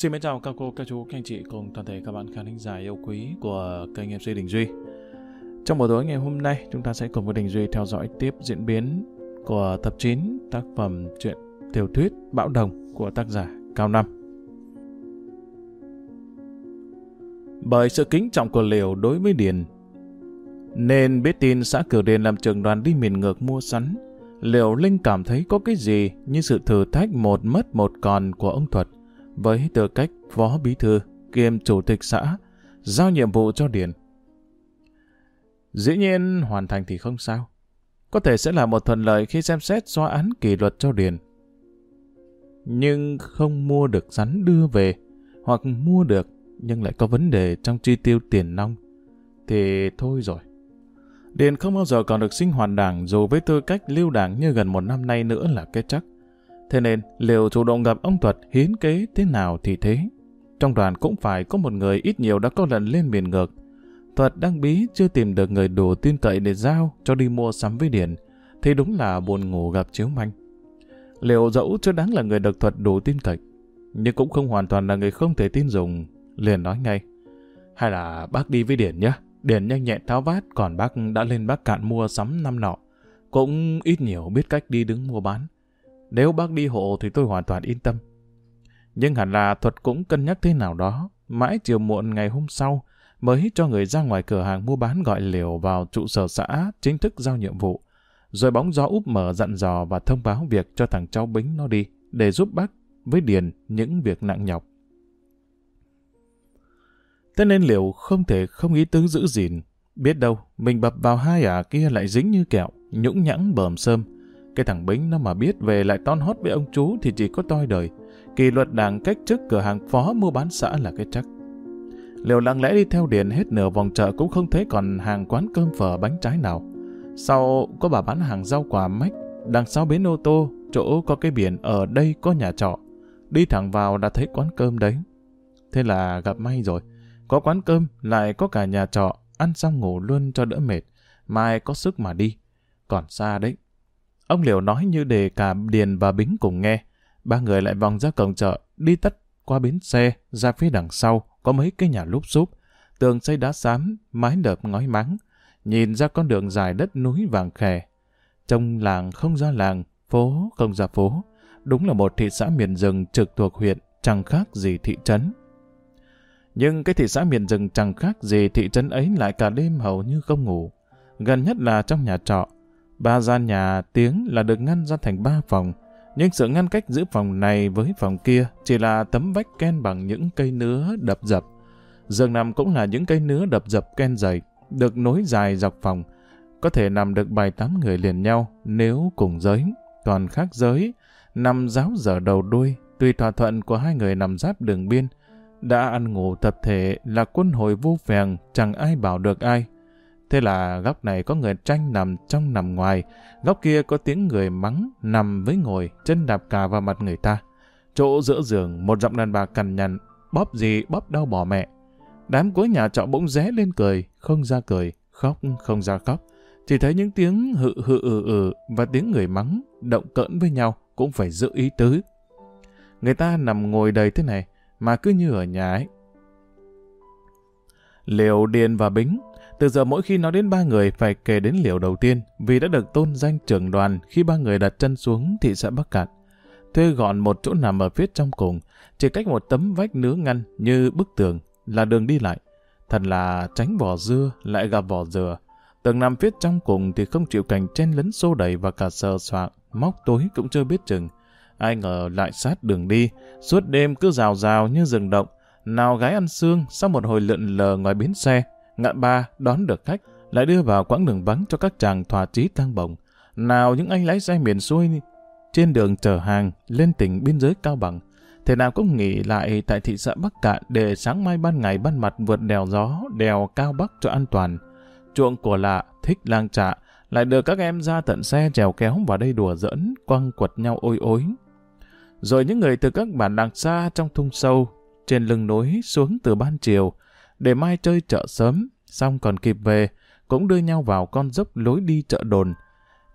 Xin mến chào các cô, các chú, các anh chị cùng toàn thể các bạn khán thính giả yêu quý của kênh MC Đình Duy. Trong buổi tối ngày hôm nay, chúng ta sẽ cùng với Đình Duy theo dõi tiếp diễn biến của tập 9 tác phẩm truyện tiểu thuyết Bão Đồng của tác giả Cao Năm. Bởi sự kính trọng của Liều đối với Điền, nên biết tin xã Cửu Điền làm trường đoàn đi miền ngược mua sắn, Liều Linh cảm thấy có cái gì như sự thử thách một mất một còn của ông Thuật với tư cách phó bí thư kiêm chủ tịch xã, giao nhiệm vụ cho Điền. Dĩ nhiên hoàn thành thì không sao. Có thể sẽ là một thuận lợi khi xem xét xóa án kỷ luật cho Điền. Nhưng không mua được rắn đưa về, hoặc mua được nhưng lại có vấn đề trong chi tiêu tiền nong, thì thôi rồi. Điền không bao giờ còn được sinh hoạt đảng dù với tư cách lưu đảng như gần một năm nay nữa là kết chắc. Thế nên, liệu chủ động gặp ông Thuật hiến kế thế nào thì thế. Trong đoàn cũng phải có một người ít nhiều đã có lần lên miền ngược. Thuật đang bí chưa tìm được người đủ tin cậy để giao cho đi mua sắm với điển thì đúng là buồn ngủ gặp chiếu manh. Liệu dẫu chưa đáng là người được Thuật đủ tin cậy, nhưng cũng không hoàn toàn là người không thể tin dùng, liền nói ngay. Hay là bác đi với điển nhé, điển nhanh nhẹn tháo vát, còn bác đã lên bác cạn mua sắm năm nọ. Cũng ít nhiều biết cách đi đứng mua bán. Nếu bác đi hộ thì tôi hoàn toàn yên tâm. Nhưng hẳn là thuật cũng cân nhắc thế nào đó. Mãi chiều muộn ngày hôm sau mới cho người ra ngoài cửa hàng mua bán gọi liều vào trụ sở xã chính thức giao nhiệm vụ. Rồi bóng gió úp mở dặn dò và thông báo việc cho thằng cháu Bính nó đi để giúp bác với Điền những việc nặng nhọc. Thế nên liều không thể không ý tứ giữ gìn. Biết đâu, mình bập vào hai ả kia lại dính như kẹo, nhũng nhẵng bờm sơm cái thằng Bính nó mà biết về lại ton hót với ông chú thì chỉ có toi đời. Kỳ luật đảng cách chức cửa hàng phó mua bán xã là cái chắc. Liều lặng lẽ đi theo Điền hết nửa vòng chợ cũng không thấy còn hàng quán cơm phở bánh trái nào. Sau có bà bán hàng rau quả mách, đằng sau bến ô tô, chỗ có cái biển ở đây có nhà trọ. Đi thẳng vào đã thấy quán cơm đấy. Thế là gặp may rồi. Có quán cơm, lại có cả nhà trọ, ăn xong ngủ luôn cho đỡ mệt. Mai có sức mà đi. Còn xa đấy, Ông Liều nói như để cả Điền và Bính cùng nghe. Ba người lại vòng ra cổng chợ, đi tắt qua bến xe, ra phía đằng sau, có mấy cái nhà lúp xúp, tường xây đá xám, mái đợp ngói mắng, nhìn ra con đường dài đất núi vàng khè. Trong làng không ra làng, phố không ra phố, đúng là một thị xã miền rừng trực thuộc huyện, chẳng khác gì thị trấn. Nhưng cái thị xã miền rừng chẳng khác gì thị trấn ấy lại cả đêm hầu như không ngủ. Gần nhất là trong nhà trọ, Ba gian nhà tiếng là được ngăn ra thành ba phòng, nhưng sự ngăn cách giữa phòng này với phòng kia chỉ là tấm vách ken bằng những cây nứa đập dập. Giường nằm cũng là những cây nứa đập dập ken dày, được nối dài dọc phòng, có thể nằm được bài tám người liền nhau nếu cùng giới, còn khác giới, nằm giáo dở đầu đuôi, tùy thỏa thuận của hai người nằm giáp đường biên, đã ăn ngủ tập thể là quân hồi vô phèn, chẳng ai bảo được ai. Thế là góc này có người tranh nằm trong nằm ngoài, góc kia có tiếng người mắng nằm với ngồi, chân đạp cà vào mặt người ta. Chỗ giữa giường, một giọng đàn bà cằn nhằn, bóp gì bóp đau bỏ mẹ. Đám cuối nhà trọ bỗng ré lên cười, không ra cười, khóc không ra khóc. Chỉ thấy những tiếng hự hự ừ ừ và tiếng người mắng, động cỡn với nhau cũng phải giữ ý tứ. Người ta nằm ngồi đầy thế này, mà cứ như ở nhà ấy. Liều Điền và Bính từ giờ mỗi khi nói đến ba người phải kể đến liều đầu tiên vì đã được tôn danh trưởng đoàn khi ba người đặt chân xuống thị xã Bắc Cạn. Thuê gọn một chỗ nằm ở phía trong cùng, chỉ cách một tấm vách nứa ngăn như bức tường là đường đi lại. Thật là tránh vỏ dưa lại gặp vỏ dừa. Tường nằm phía trong cùng thì không chịu cảnh chen lấn xô đẩy và cả sờ soạn, móc tối cũng chưa biết chừng. Ai ngờ lại sát đường đi, suốt đêm cứ rào rào như rừng động. Nào gái ăn xương sau một hồi lượn lờ ngoài bến xe, ngạn ba đón được khách, lại đưa vào quãng đường vắng cho các chàng thỏa chí tăng bồng. Nào những anh lái xe miền xuôi trên đường chở hàng lên tỉnh biên giới Cao Bằng, thế nào cũng nghỉ lại tại thị xã Bắc Cạn để sáng mai ban ngày ban mặt vượt đèo gió, đèo Cao Bắc cho an toàn. Chuộng của lạ, thích lang trạ, lại được các em ra tận xe trèo kéo vào đây đùa giỡn, quăng quật nhau ôi ối. Rồi những người từ các bản làng xa trong thung sâu, trên lưng núi xuống từ ban chiều, để mai chơi chợ sớm, xong còn kịp về, cũng đưa nhau vào con dốc lối đi chợ đồn.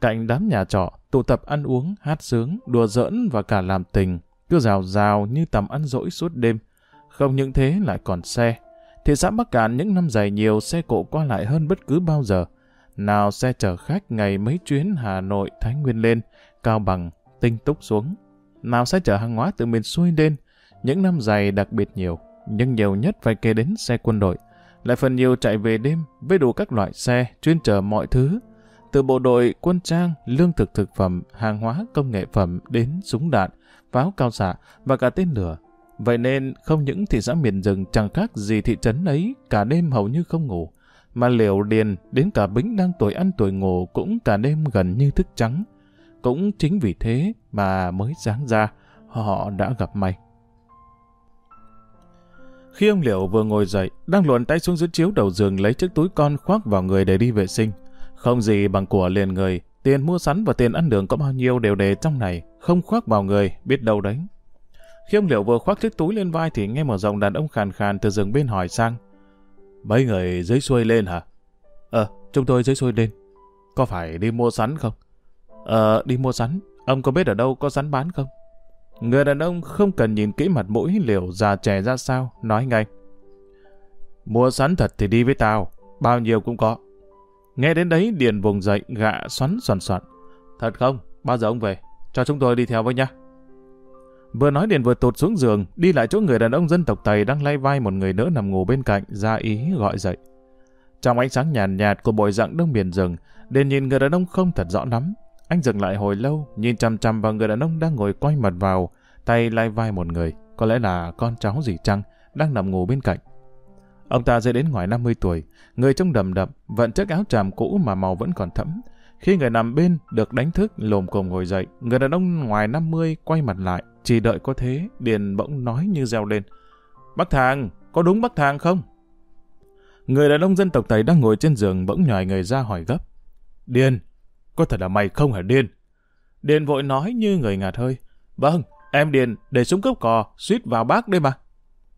Cạnh đám nhà trọ, tụ tập ăn uống, hát sướng, đùa giỡn và cả làm tình, cứ rào rào như tầm ăn dỗi suốt đêm. Không những thế lại còn xe. Thị xã Bắc Cạn những năm dài nhiều xe cộ qua lại hơn bất cứ bao giờ. Nào xe chở khách ngày mấy chuyến Hà Nội, Thái Nguyên lên, Cao Bằng, Tinh Túc xuống. Nào xe chở hàng hóa từ miền xuôi lên, những năm dài đặc biệt nhiều, nhưng nhiều nhất phải kể đến xe quân đội. Lại phần nhiều chạy về đêm với đủ các loại xe chuyên chở mọi thứ, từ bộ đội, quân trang, lương thực thực phẩm, hàng hóa, công nghệ phẩm đến súng đạn, pháo cao xạ và cả tên lửa. Vậy nên không những thị xã miền rừng chẳng khác gì thị trấn ấy cả đêm hầu như không ngủ, mà liều điền đến cả bính đang tuổi ăn tuổi ngủ cũng cả đêm gần như thức trắng. Cũng chính vì thế mà mới sáng ra, họ đã gặp may. Khi ông Liệu vừa ngồi dậy, đang luồn tay xuống dưới chiếu đầu giường lấy chiếc túi con khoác vào người để đi vệ sinh. Không gì bằng của liền người, tiền mua sắn và tiền ăn đường có bao nhiêu đều để trong này, không khoác vào người, biết đâu đấy. Khi ông Liệu vừa khoác chiếc túi lên vai thì nghe một giọng đàn ông khàn khàn từ giường bên hỏi sang. Mấy người dưới xuôi lên hả? Ờ, chúng tôi dưới xuôi lên. Có phải đi mua sắn không? Ờ, đi mua sắn. Ông có biết ở đâu có sắn bán không? Người đàn ông không cần nhìn kỹ mặt mũi liều già trẻ ra sao, nói ngay. Mua sắn thật thì đi với tao, bao nhiêu cũng có. Nghe đến đấy Điền vùng dậy gạ xoắn soạn soạn. Thật không? Bao giờ ông về? Cho chúng tôi đi theo với nhá. Vừa nói Điền vừa tụt xuống giường, đi lại chỗ người đàn ông dân tộc Tây đang lay vai một người nữa nằm ngủ bên cạnh, ra ý gọi dậy. Trong ánh sáng nhàn nhạt, nhạt của bồi dạng đông biển rừng, Điền nhìn người đàn ông không thật rõ lắm. Anh dừng lại hồi lâu, nhìn chăm chăm vào người đàn ông đang ngồi quay mặt vào, tay lai vai một người, có lẽ là con cháu gì chăng, đang nằm ngủ bên cạnh. Ông ta dậy đến ngoài 50 tuổi, người trông đầm đậm, vận chiếc áo tràm cũ mà màu vẫn còn thẫm. Khi người nằm bên được đánh thức lồm cồm ngồi dậy, người đàn ông ngoài 50 quay mặt lại, chỉ đợi có thế, Điền bỗng nói như reo lên. Bác Thàng, có đúng bác Thàng không? Người đàn ông dân tộc Tây đang ngồi trên giường bỗng nhòi người ra hỏi gấp. Điền, có thật là mày không hả Điền? Điền vội nói như người ngạt hơi. Vâng, em Điền để súng cướp cò, suýt vào bác đây mà.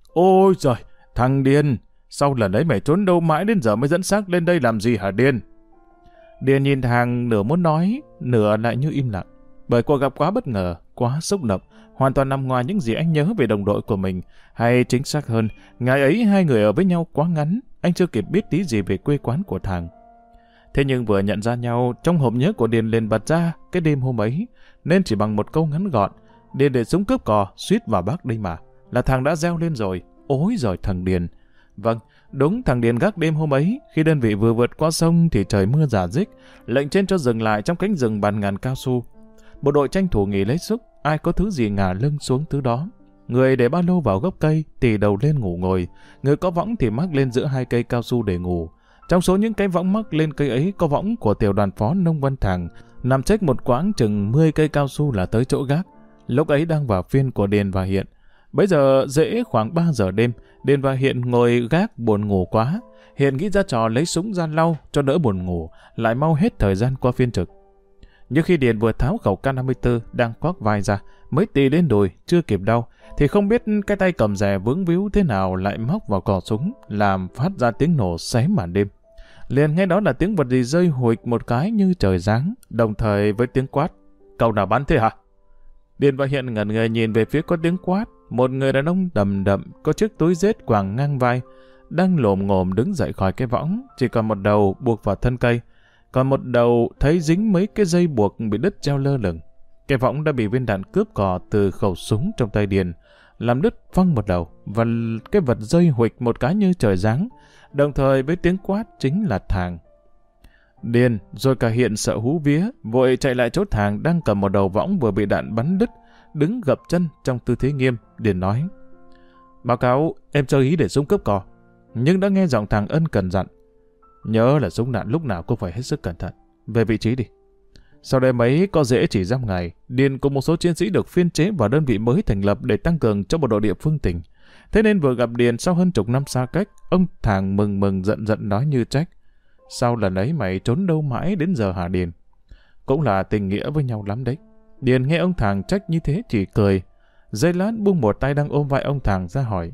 Ôi trời, thằng Điền, sau lần đấy mày trốn đâu mãi đến giờ mới dẫn xác lên đây làm gì hả Điền? Điền nhìn thằng nửa muốn nói, nửa lại như im lặng. Bởi cuộc gặp quá bất ngờ, quá xúc động, hoàn toàn nằm ngoài những gì anh nhớ về đồng đội của mình. Hay chính xác hơn, ngày ấy hai người ở với nhau quá ngắn, anh chưa kịp biết tí gì về quê quán của thằng. Thế nhưng vừa nhận ra nhau, trong hộp nhớ của Điền liền bật ra cái đêm hôm ấy, nên chỉ bằng một câu ngắn gọn, Điền để súng cướp cò, suýt vào bác đây mà, là thằng đã reo lên rồi, ối rồi thằng Điền. Vâng, đúng thằng Điền gác đêm hôm ấy, khi đơn vị vừa vượt qua sông thì trời mưa giả dích, lệnh trên cho dừng lại trong cánh rừng bàn ngàn cao su. Bộ đội tranh thủ nghỉ lấy sức, ai có thứ gì ngả lưng xuống thứ đó. Người để ba lô vào gốc cây, tì đầu lên ngủ ngồi. Người có võng thì mắc lên giữa hai cây cao su để ngủ. Trong số những cái võng mắc lên cây ấy có võng của tiểu đoàn phó Nông Văn Thằng, nằm trách một quãng chừng 10 cây cao su là tới chỗ gác. Lúc ấy đang vào phiên của Điền và Hiện. Bây giờ dễ khoảng 3 giờ đêm, Điền và Hiện ngồi gác buồn ngủ quá. Hiện nghĩ ra trò lấy súng ra lau cho đỡ buồn ngủ, lại mau hết thời gian qua phiên trực. Nhưng khi Điền vừa tháo khẩu K54 đang khoác vai ra, mới tì lên đùi, chưa kịp đau, thì không biết cái tay cầm rè vướng víu thế nào lại móc vào cò súng, làm phát ra tiếng nổ xé màn đêm. Liền nghe đó là tiếng vật gì rơi hụt một cái như trời giáng, đồng thời với tiếng quát. Cậu nào bắn thế hả? Điền và Hiện ngẩn người nhìn về phía có tiếng quát, một người đàn ông đầm đậm, có chiếc túi rết quàng ngang vai, đang lồm ngồm đứng dậy khỏi cái võng, chỉ còn một đầu buộc vào thân cây, còn một đầu thấy dính mấy cái dây buộc bị đứt treo lơ lửng. Cái võng đã bị viên đạn cướp cò từ khẩu súng trong tay Điền, làm đứt văng một đầu, và cái vật rơi huịch một cái như trời giáng, đồng thời với tiếng quát chính là thàng. Điền, rồi cả hiện sợ hú vía, vội chạy lại chỗ thàng đang cầm một đầu võng vừa bị đạn bắn đứt, đứng gập chân trong tư thế nghiêm, Điền nói. Báo cáo, em cho ý để súng cướp cò, nhưng đã nghe giọng thằng ân cần dặn. Nhớ là súng đạn lúc nào cũng phải hết sức cẩn thận. Về vị trí đi. Sau đây mấy có dễ chỉ dăm ngày, Điền cùng một số chiến sĩ được phiên chế vào đơn vị mới thành lập để tăng cường cho bộ đội địa phương tỉnh. Thế nên vừa gặp Điền sau hơn chục năm xa cách, ông thàng mừng mừng giận giận nói như trách. Sau lần ấy mày trốn đâu mãi đến giờ hả Điền? Cũng là tình nghĩa với nhau lắm đấy. Điền nghe ông thàng trách như thế chỉ cười. Dây lát buông một tay đang ôm vai ông thàng ra hỏi.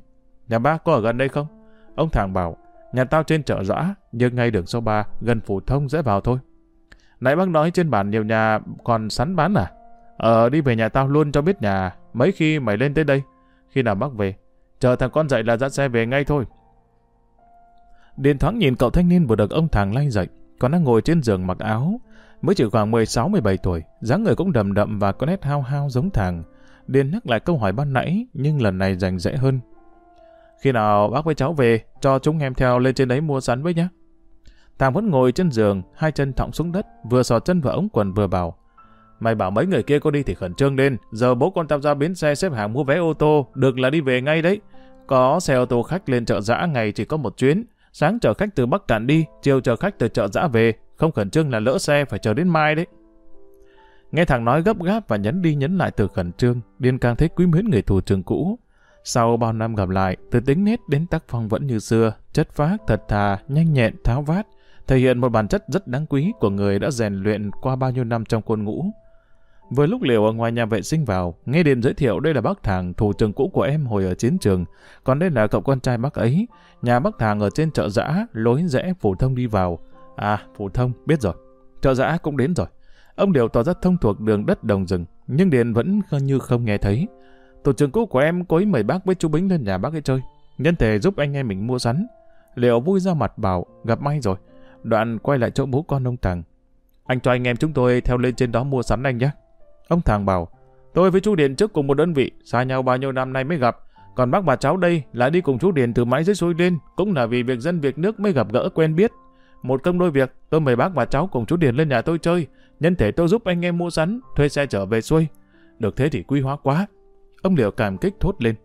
Nhà ba có ở gần đây không? Ông thàng bảo, nhà tao trên chợ rõ nhưng ngay đường số 3, gần phủ thông dễ vào thôi. Nãy bác nói trên bản nhiều nhà còn sắn bán à? Ờ, đi về nhà tao luôn cho biết nhà, mấy khi mày lên tới đây. Khi nào bác về, chờ thằng con dậy là ra xe về ngay thôi. Điền thoáng nhìn cậu thanh niên vừa được ông thằng lay dậy, còn đang ngồi trên giường mặc áo, mới chỉ khoảng 16-17 tuổi, dáng người cũng đầm đậm và có nét hao hao giống thằng. Điền nhắc lại câu hỏi ban nãy, nhưng lần này dành dễ hơn. Khi nào bác với cháu về, cho chúng em theo lên trên đấy mua sắn với nhé. Thằng vẫn ngồi trên giường, hai chân thọng xuống đất, vừa sò chân vào ống quần vừa bảo. Mày bảo mấy người kia có đi thì khẩn trương lên, giờ bố con tao ra bến xe xếp hàng mua vé ô tô, được là đi về ngay đấy. Có xe ô tô khách lên chợ dã ngày chỉ có một chuyến, sáng chở khách từ Bắc Cạn đi, chiều chở khách từ chợ dã về, không khẩn trương là lỡ xe phải chờ đến mai đấy. Nghe thằng nói gấp gáp và nhấn đi nhấn lại từ khẩn trương, Điên càng thấy quý mến người thù trường cũ. Sau bao năm gặp lại, từ tính nét đến tác phong vẫn như xưa, chất phác, thật thà, nhanh nhẹn, tháo vát, thể hiện một bản chất rất đáng quý của người đã rèn luyện qua bao nhiêu năm trong quân ngũ. Vừa lúc Liều ở ngoài nhà vệ sinh vào, nghe điện giới thiệu đây là bác Thàng, thủ trưởng cũ của em hồi ở chiến trường, còn đây là cậu con trai bác ấy. Nhà bác Thàng ở trên chợ giã, lối rẽ phổ thông đi vào. À, phổ thông, biết rồi. Chợ giã cũng đến rồi. Ông Điều tỏ ra thông thuộc đường đất đồng rừng, nhưng Điền vẫn như không nghe thấy. Thủ trưởng cũ của em cố ý mời bác với chú Bính lên nhà bác ấy chơi. Nhân thể giúp anh em mình mua sắn. Liệu vui ra mặt bảo, gặp may rồi. Đoạn quay lại chỗ bố con ông Thằng. Anh cho anh em chúng tôi theo lên trên đó mua sắn anh nhé. Ông Thàng bảo, tôi với chú Điền trước cùng một đơn vị, xa nhau bao nhiêu năm nay mới gặp. Còn bác bà cháu đây lại đi cùng chú Điền từ mãi dưới xuôi lên, cũng là vì việc dân việc nước mới gặp gỡ quen biết. Một công đôi việc, tôi mời bác bà cháu cùng chú Điền lên nhà tôi chơi, nhân thể tôi giúp anh em mua sắn, thuê xe trở về xuôi. Được thế thì quy hóa quá. Ông Liệu cảm kích thốt lên.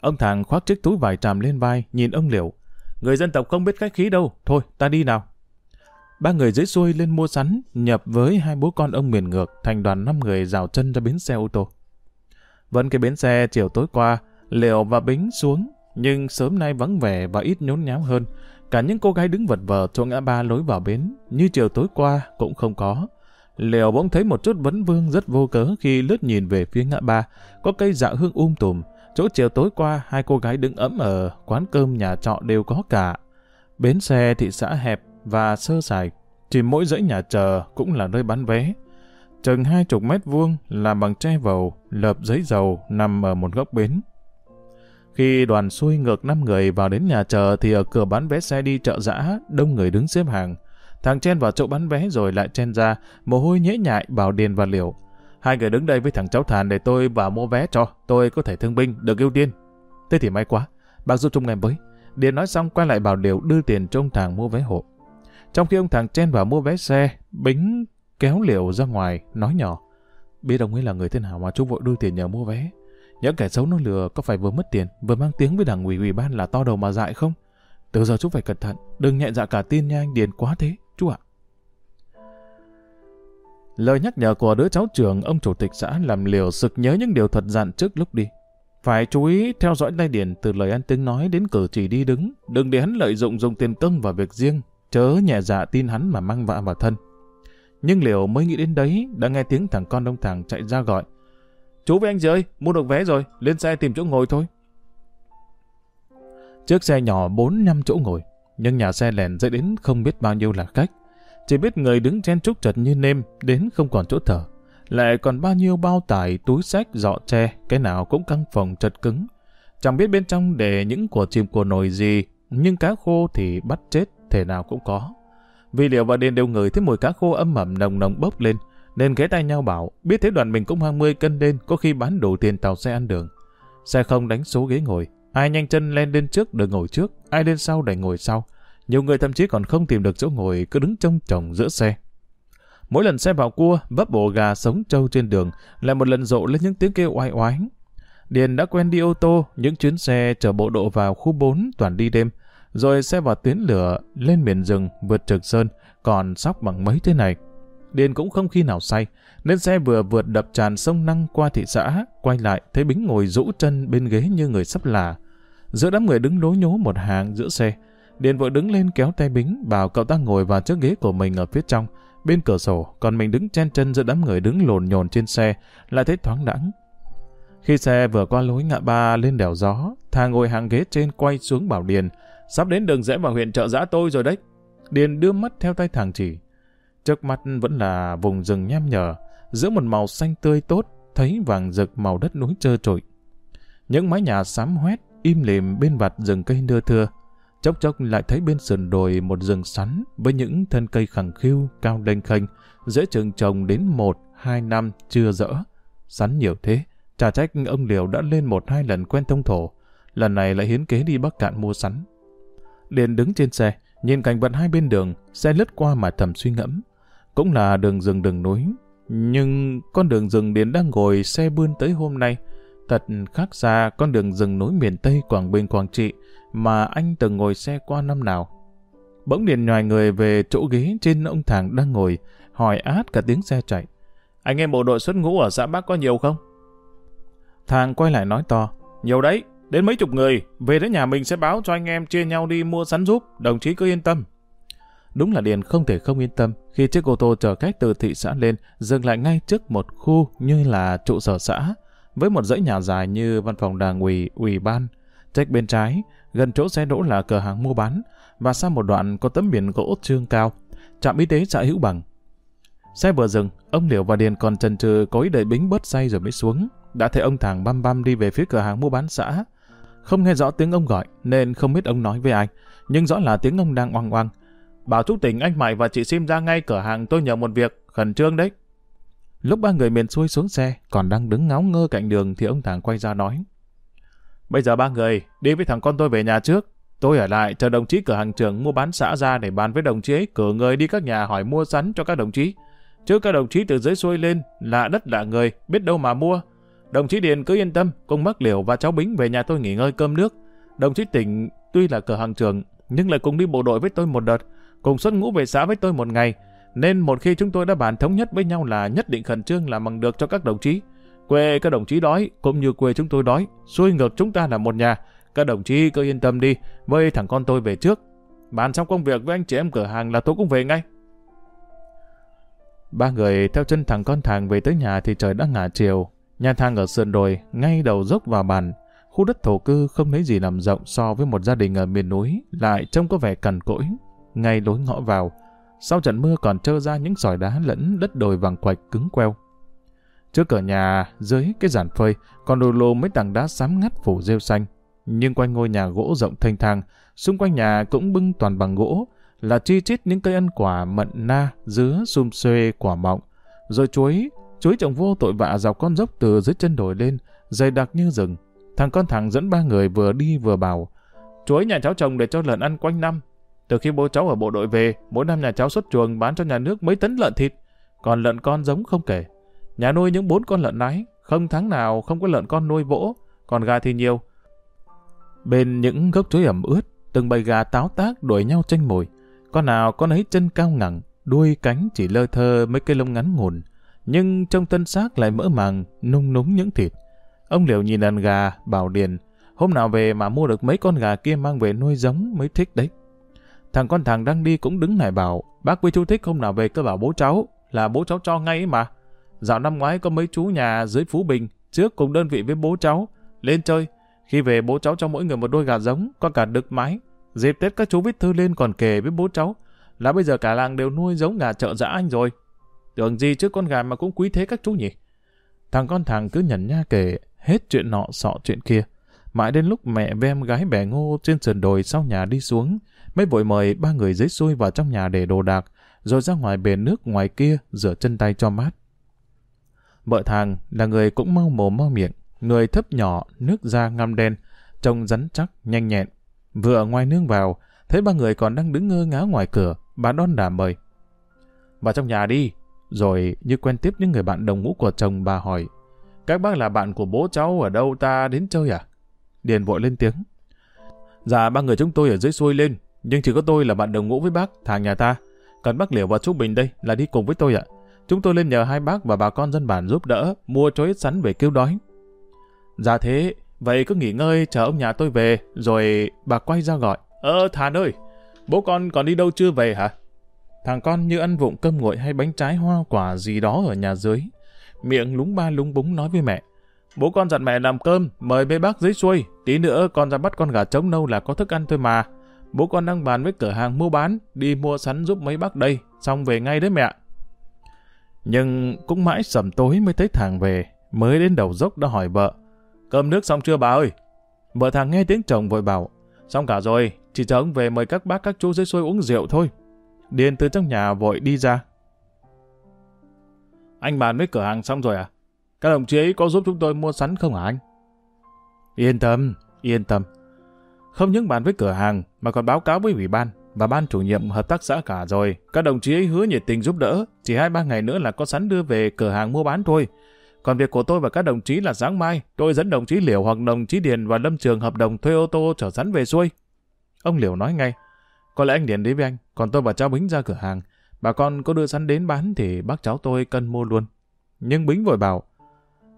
Ông Thàng khoác chiếc túi vải tràm lên vai, nhìn ông Liệu. Người dân tộc không biết cách khí đâu, thôi ta đi nào. Ba người dưới xuôi lên mua sắn, nhập với hai bố con ông miền ngược, thành đoàn năm người rào chân ra bến xe ô tô. Vẫn cái bến xe chiều tối qua, Liệu và Bính xuống, nhưng sớm nay vắng vẻ và ít nhốn nháo hơn. Cả những cô gái đứng vật vờ chỗ ngã ba lối vào bến, như chiều tối qua cũng không có. Liệu bỗng thấy một chút vấn vương rất vô cớ khi lướt nhìn về phía ngã ba, có cây dạ hương um tùm. Chỗ chiều tối qua, hai cô gái đứng ấm ở quán cơm nhà trọ đều có cả. Bến xe thị xã hẹp, và sơ sài. Chỉ mỗi dãy nhà chờ cũng là nơi bán vé. Chừng hai chục mét vuông làm bằng tre vầu, lợp giấy dầu nằm ở một góc bến. Khi đoàn xuôi ngược năm người vào đến nhà chờ thì ở cửa bán vé xe đi chợ dã, đông người đứng xếp hàng. Thằng chen vào chỗ bán vé rồi lại chen ra, mồ hôi nhễ nhại bảo Điền và Liều. Hai người đứng đây với thằng cháu Thàn để tôi vào mua vé cho, tôi có thể thương binh, được ưu tiên. Thế thì may quá, bác giúp chung em với. Điền nói xong quay lại bảo Liều đưa tiền cho ông Thàng mua vé hộ. Trong khi ông thằng chen vào mua vé xe, Bính kéo liều ra ngoài, nói nhỏ. Biết ông ấy là người thế nào mà chú vội đưa tiền nhờ mua vé. Những kẻ xấu nó lừa có phải vừa mất tiền, vừa mang tiếng với đảng ủy ủy ban là to đầu mà dại không? Từ giờ chú phải cẩn thận, đừng nhẹ dạ cả tin nha anh Điền quá thế, chú ạ. Lời nhắc nhở của đứa cháu trưởng ông chủ tịch xã làm liều sực nhớ những điều thật dặn trước lúc đi. Phải chú ý theo dõi tay điển từ lời ăn tiếng nói đến cử chỉ đi đứng, đừng để hắn lợi dụng dùng tiền công vào việc riêng, chớ nhẹ dạ tin hắn mà mang vạ vào thân. Nhưng liệu mới nghĩ đến đấy, đã nghe tiếng thằng con đông thằng chạy ra gọi. Chú với anh gì ơi, mua được vé rồi, lên xe tìm chỗ ngồi thôi. Chiếc xe nhỏ 4-5 chỗ ngồi, nhưng nhà xe lèn dậy đến không biết bao nhiêu là khách. Chỉ biết người đứng chen trúc chật như nêm, đến không còn chỗ thở. Lại còn bao nhiêu bao tải, túi sách, dọ tre, cái nào cũng căng phòng chật cứng. Chẳng biết bên trong để những của chim của nồi gì, nhưng cá khô thì bắt chết thể nào cũng có. Vì liệu và Điền đều ngửi thấy mùi cá khô âm mầm nồng nồng bốc lên, nên ghé tay nhau bảo, biết thế đoàn mình cũng 20 cân lên, có khi bán đủ tiền tàu xe ăn đường. Xe không đánh số ghế ngồi, ai nhanh chân lên lên trước được ngồi trước, ai lên sau để ngồi sau. Nhiều người thậm chí còn không tìm được chỗ ngồi cứ đứng trông chồng giữa xe. Mỗi lần xe vào cua, vấp bộ gà sống trâu trên đường, lại một lần rộ lên những tiếng kêu oai oái. Điền đã quen đi ô tô, những chuyến xe chở bộ độ vào khu 4 toàn đi đêm, rồi xe vào tuyến lửa lên miền rừng vượt trực sơn, còn sóc bằng mấy thế này. Điền cũng không khi nào say, nên xe vừa vượt đập tràn sông Năng qua thị xã, quay lại thấy Bính ngồi rũ chân bên ghế như người sắp là. Giữa đám người đứng lố nhố một hàng giữa xe, Điền vội đứng lên kéo tay Bính, bảo cậu ta ngồi vào chiếc ghế của mình ở phía trong, bên cửa sổ, còn mình đứng chen chân giữa đám người đứng lồn nhồn trên xe, lại thấy thoáng đẳng Khi xe vừa qua lối ngã ba lên đèo gió, thà ngồi hàng ghế trên quay xuống bảo Điền, Sắp đến đường rẽ vào huyện chợ giã tôi rồi đấy. Điền đưa mắt theo tay thằng chỉ. Trước mắt vẫn là vùng rừng nham nhở, giữa một màu xanh tươi tốt, thấy vàng rực màu đất núi trơ trội. Những mái nhà xám hoét, im lìm bên vạt rừng cây đưa thưa. Chốc chốc lại thấy bên sườn đồi một rừng sắn với những thân cây khẳng khiu, cao đênh khênh, dễ chừng trồng đến một, hai năm chưa rỡ Sắn nhiều thế, chả trách ông Liều đã lên một hai lần quen thông thổ, lần này lại hiến kế đi Bắc Cạn mua sắn. Liền đứng trên xe, nhìn cảnh vật hai bên đường, xe lướt qua mà thầm suy ngẫm. Cũng là đường rừng đường núi, nhưng con đường rừng Điền đang ngồi xe bươn tới hôm nay, thật khác xa con đường rừng núi miền Tây Quảng Bình Quảng Trị mà anh từng ngồi xe qua năm nào. Bỗng Điền nhòi người về chỗ ghế trên ông thằng đang ngồi, hỏi át cả tiếng xe chạy. Anh em bộ đội xuất ngũ ở xã Bắc có nhiều không? Thằng quay lại nói to, nhiều đấy, đến mấy chục người, về đến nhà mình sẽ báo cho anh em chia nhau đi mua sắn giúp, đồng chí cứ yên tâm. Đúng là Điền không thể không yên tâm khi chiếc ô tô chở khách từ thị xã lên dừng lại ngay trước một khu như là trụ sở xã với một dãy nhà dài như văn phòng đảng ủy, ủy ban. Trách bên trái, gần chỗ xe đỗ là cửa hàng mua bán và sau một đoạn có tấm biển gỗ trương cao, trạm y tế xã Hữu Bằng. Xe vừa dừng, ông Liễu và Điền còn chần chừ có ý đợi bính bớt say rồi mới xuống. Đã thấy ông thằng băm băm đi về phía cửa hàng mua bán xã. Không nghe rõ tiếng ông gọi nên không biết ông nói với ai, nhưng rõ là tiếng ông đang oang oang Bảo chú tỉnh anh Mại và chị Sim ra ngay cửa hàng tôi nhờ một việc, khẩn trương đấy. Lúc ba người miền xuôi xuống xe, còn đang đứng ngáo ngơ cạnh đường thì ông thàng quay ra nói. Bây giờ ba người, đi với thằng con tôi về nhà trước. Tôi ở lại chờ đồng chí cửa hàng trưởng mua bán xã ra để bàn với đồng chí ấy, cử người đi các nhà hỏi mua sắn cho các đồng chí. Chứ các đồng chí từ dưới xuôi lên, lạ đất lạ người, biết đâu mà mua. Đồng chí Điền cứ yên tâm, cùng mắc liều và cháu Bính về nhà tôi nghỉ ngơi cơm nước. Đồng chí tỉnh tuy là cửa hàng trưởng, nhưng lại cùng đi bộ đội với tôi một đợt cùng xuất ngũ về xã với tôi một ngày, nên một khi chúng tôi đã bàn thống nhất với nhau là nhất định khẩn trương làm bằng được cho các đồng chí. Quê các đồng chí đói, cũng như quê chúng tôi đói, xuôi ngược chúng ta là một nhà. Các đồng chí cứ yên tâm đi, với thằng con tôi về trước. Bàn xong công việc với anh chị em cửa hàng là tôi cũng về ngay. Ba người theo chân thằng con thằng về tới nhà thì trời đã ngả chiều. Nhà thang ở sườn đồi, ngay đầu dốc vào bàn. Khu đất thổ cư không lấy gì làm rộng so với một gia đình ở miền núi, lại trông có vẻ cằn cỗi, ngay lối ngõ vào. Sau trận mưa còn trơ ra những sỏi đá lẫn đất đồi vàng quạch cứng queo. Trước cửa nhà, dưới cái giàn phơi, còn đồ lô mấy tảng đá xám ngắt phủ rêu xanh. Nhưng quanh ngôi nhà gỗ rộng thanh thang, xung quanh nhà cũng bưng toàn bằng gỗ, là chi chít những cây ăn quả mận na, dứa, sum xuê, quả mọng. Rồi chuối, chuối trồng vô tội vạ dọc con dốc từ dưới chân đồi lên, dày đặc như rừng. Thằng con thằng dẫn ba người vừa đi vừa bảo, chuối nhà cháu trồng để cho lợn ăn quanh năm, từ khi bố cháu ở bộ đội về, mỗi năm nhà cháu xuất chuồng bán cho nhà nước mấy tấn lợn thịt. Còn lợn con giống không kể. Nhà nuôi những bốn con lợn nái, không tháng nào không có lợn con nuôi vỗ, còn gà thì nhiều. Bên những gốc chuối ẩm ướt, từng bầy gà táo tác đuổi nhau tranh mồi. Con nào con ấy chân cao ngẳng, đuôi cánh chỉ lơ thơ mấy cây lông ngắn ngủn. Nhưng trong tân xác lại mỡ màng, nung núng những thịt. Ông Liều nhìn đàn gà, bảo Điền, hôm nào về mà mua được mấy con gà kia mang về nuôi giống mới thích đấy. Thằng con thằng đang đi cũng đứng lại bảo, bác quý chú thích hôm nào về cơ bảo bố cháu, là bố cháu cho ngay ấy mà. Dạo năm ngoái có mấy chú nhà dưới Phú Bình, trước cùng đơn vị với bố cháu, lên chơi. Khi về bố cháu cho mỗi người một đôi gà giống, có cả đực mái. Dịp Tết các chú viết thư lên còn kể với bố cháu, là bây giờ cả làng đều nuôi giống gà chợ dã anh rồi. Tưởng gì chứ con gà mà cũng quý thế các chú nhỉ? Thằng con thằng cứ nhận nha kể hết chuyện nọ sọ chuyện kia. Mãi đến lúc mẹ với em gái bẻ ngô trên sườn đồi sau nhà đi xuống, mới vội mời ba người dưới xuôi vào trong nhà để đồ đạc, rồi ra ngoài bể nước ngoài kia rửa chân tay cho mát. Vợ thằng là người cũng mau mồm mau miệng, người thấp nhỏ, nước da ngăm đen, trông rắn chắc, nhanh nhẹn. Vừa ở ngoài nương vào, thấy ba người còn đang đứng ngơ ngáo ngoài cửa, bà đón đảm mời. Vào trong nhà đi, rồi như quen tiếp những người bạn đồng ngũ của chồng bà hỏi, các bác là bạn của bố cháu ở đâu ta đến chơi à? Điền vội lên tiếng. Dạ ba người chúng tôi ở dưới xuôi lên, nhưng chỉ có tôi là bạn đồng ngũ với bác, thằng nhà ta. Cần bác Liễu và chú Bình đây là đi cùng với tôi ạ. Chúng tôi lên nhờ hai bác và bà con dân bản giúp đỡ, mua cho ít sắn về cứu đói. Dạ thế, vậy cứ nghỉ ngơi chờ ông nhà tôi về, rồi bà quay ra gọi. Ơ Thàn ơi, bố con còn đi đâu chưa về hả? Thằng con như ăn vụng cơm nguội hay bánh trái hoa quả gì đó ở nhà dưới. Miệng lúng ba lúng búng nói với mẹ. Bố con dặn mẹ làm cơm, mời bê bác dưới xuôi. Tí nữa con ra bắt con gà trống nâu là có thức ăn thôi mà. Bố con đang bàn với cửa hàng mua bán, đi mua sắn giúp mấy bác đây, xong về ngay đấy mẹ. Nhưng cũng mãi sầm tối mới thấy thằng về, mới đến đầu dốc đã hỏi vợ. Cơm nước xong chưa bà ơi? Vợ thằng nghe tiếng chồng vội bảo. Xong cả rồi, chỉ chờ ông về mời các bác các chú dưới xuôi uống rượu thôi. Điền từ trong nhà vội đi ra. Anh bàn với cửa hàng xong rồi à? Các đồng chí ấy có giúp chúng tôi mua sắn không hả anh? Yên tâm, yên tâm. Không những bàn với cửa hàng mà còn báo cáo với ủy ban và ban chủ nhiệm hợp tác xã cả rồi. Các đồng chí ấy hứa nhiệt tình giúp đỡ. Chỉ hai ba ngày nữa là có sắn đưa về cửa hàng mua bán thôi. Còn việc của tôi và các đồng chí là sáng mai, tôi dẫn đồng chí liều hoặc đồng chí Điền và Lâm Trường hợp đồng thuê ô tô chở sắn về xuôi. Ông liều nói ngay, có lẽ anh Điền đi với anh, còn tôi và cháu Bính ra cửa hàng. Bà con có đưa sắn đến bán thì bác cháu tôi cân mua luôn. Nhưng Bính vội bảo,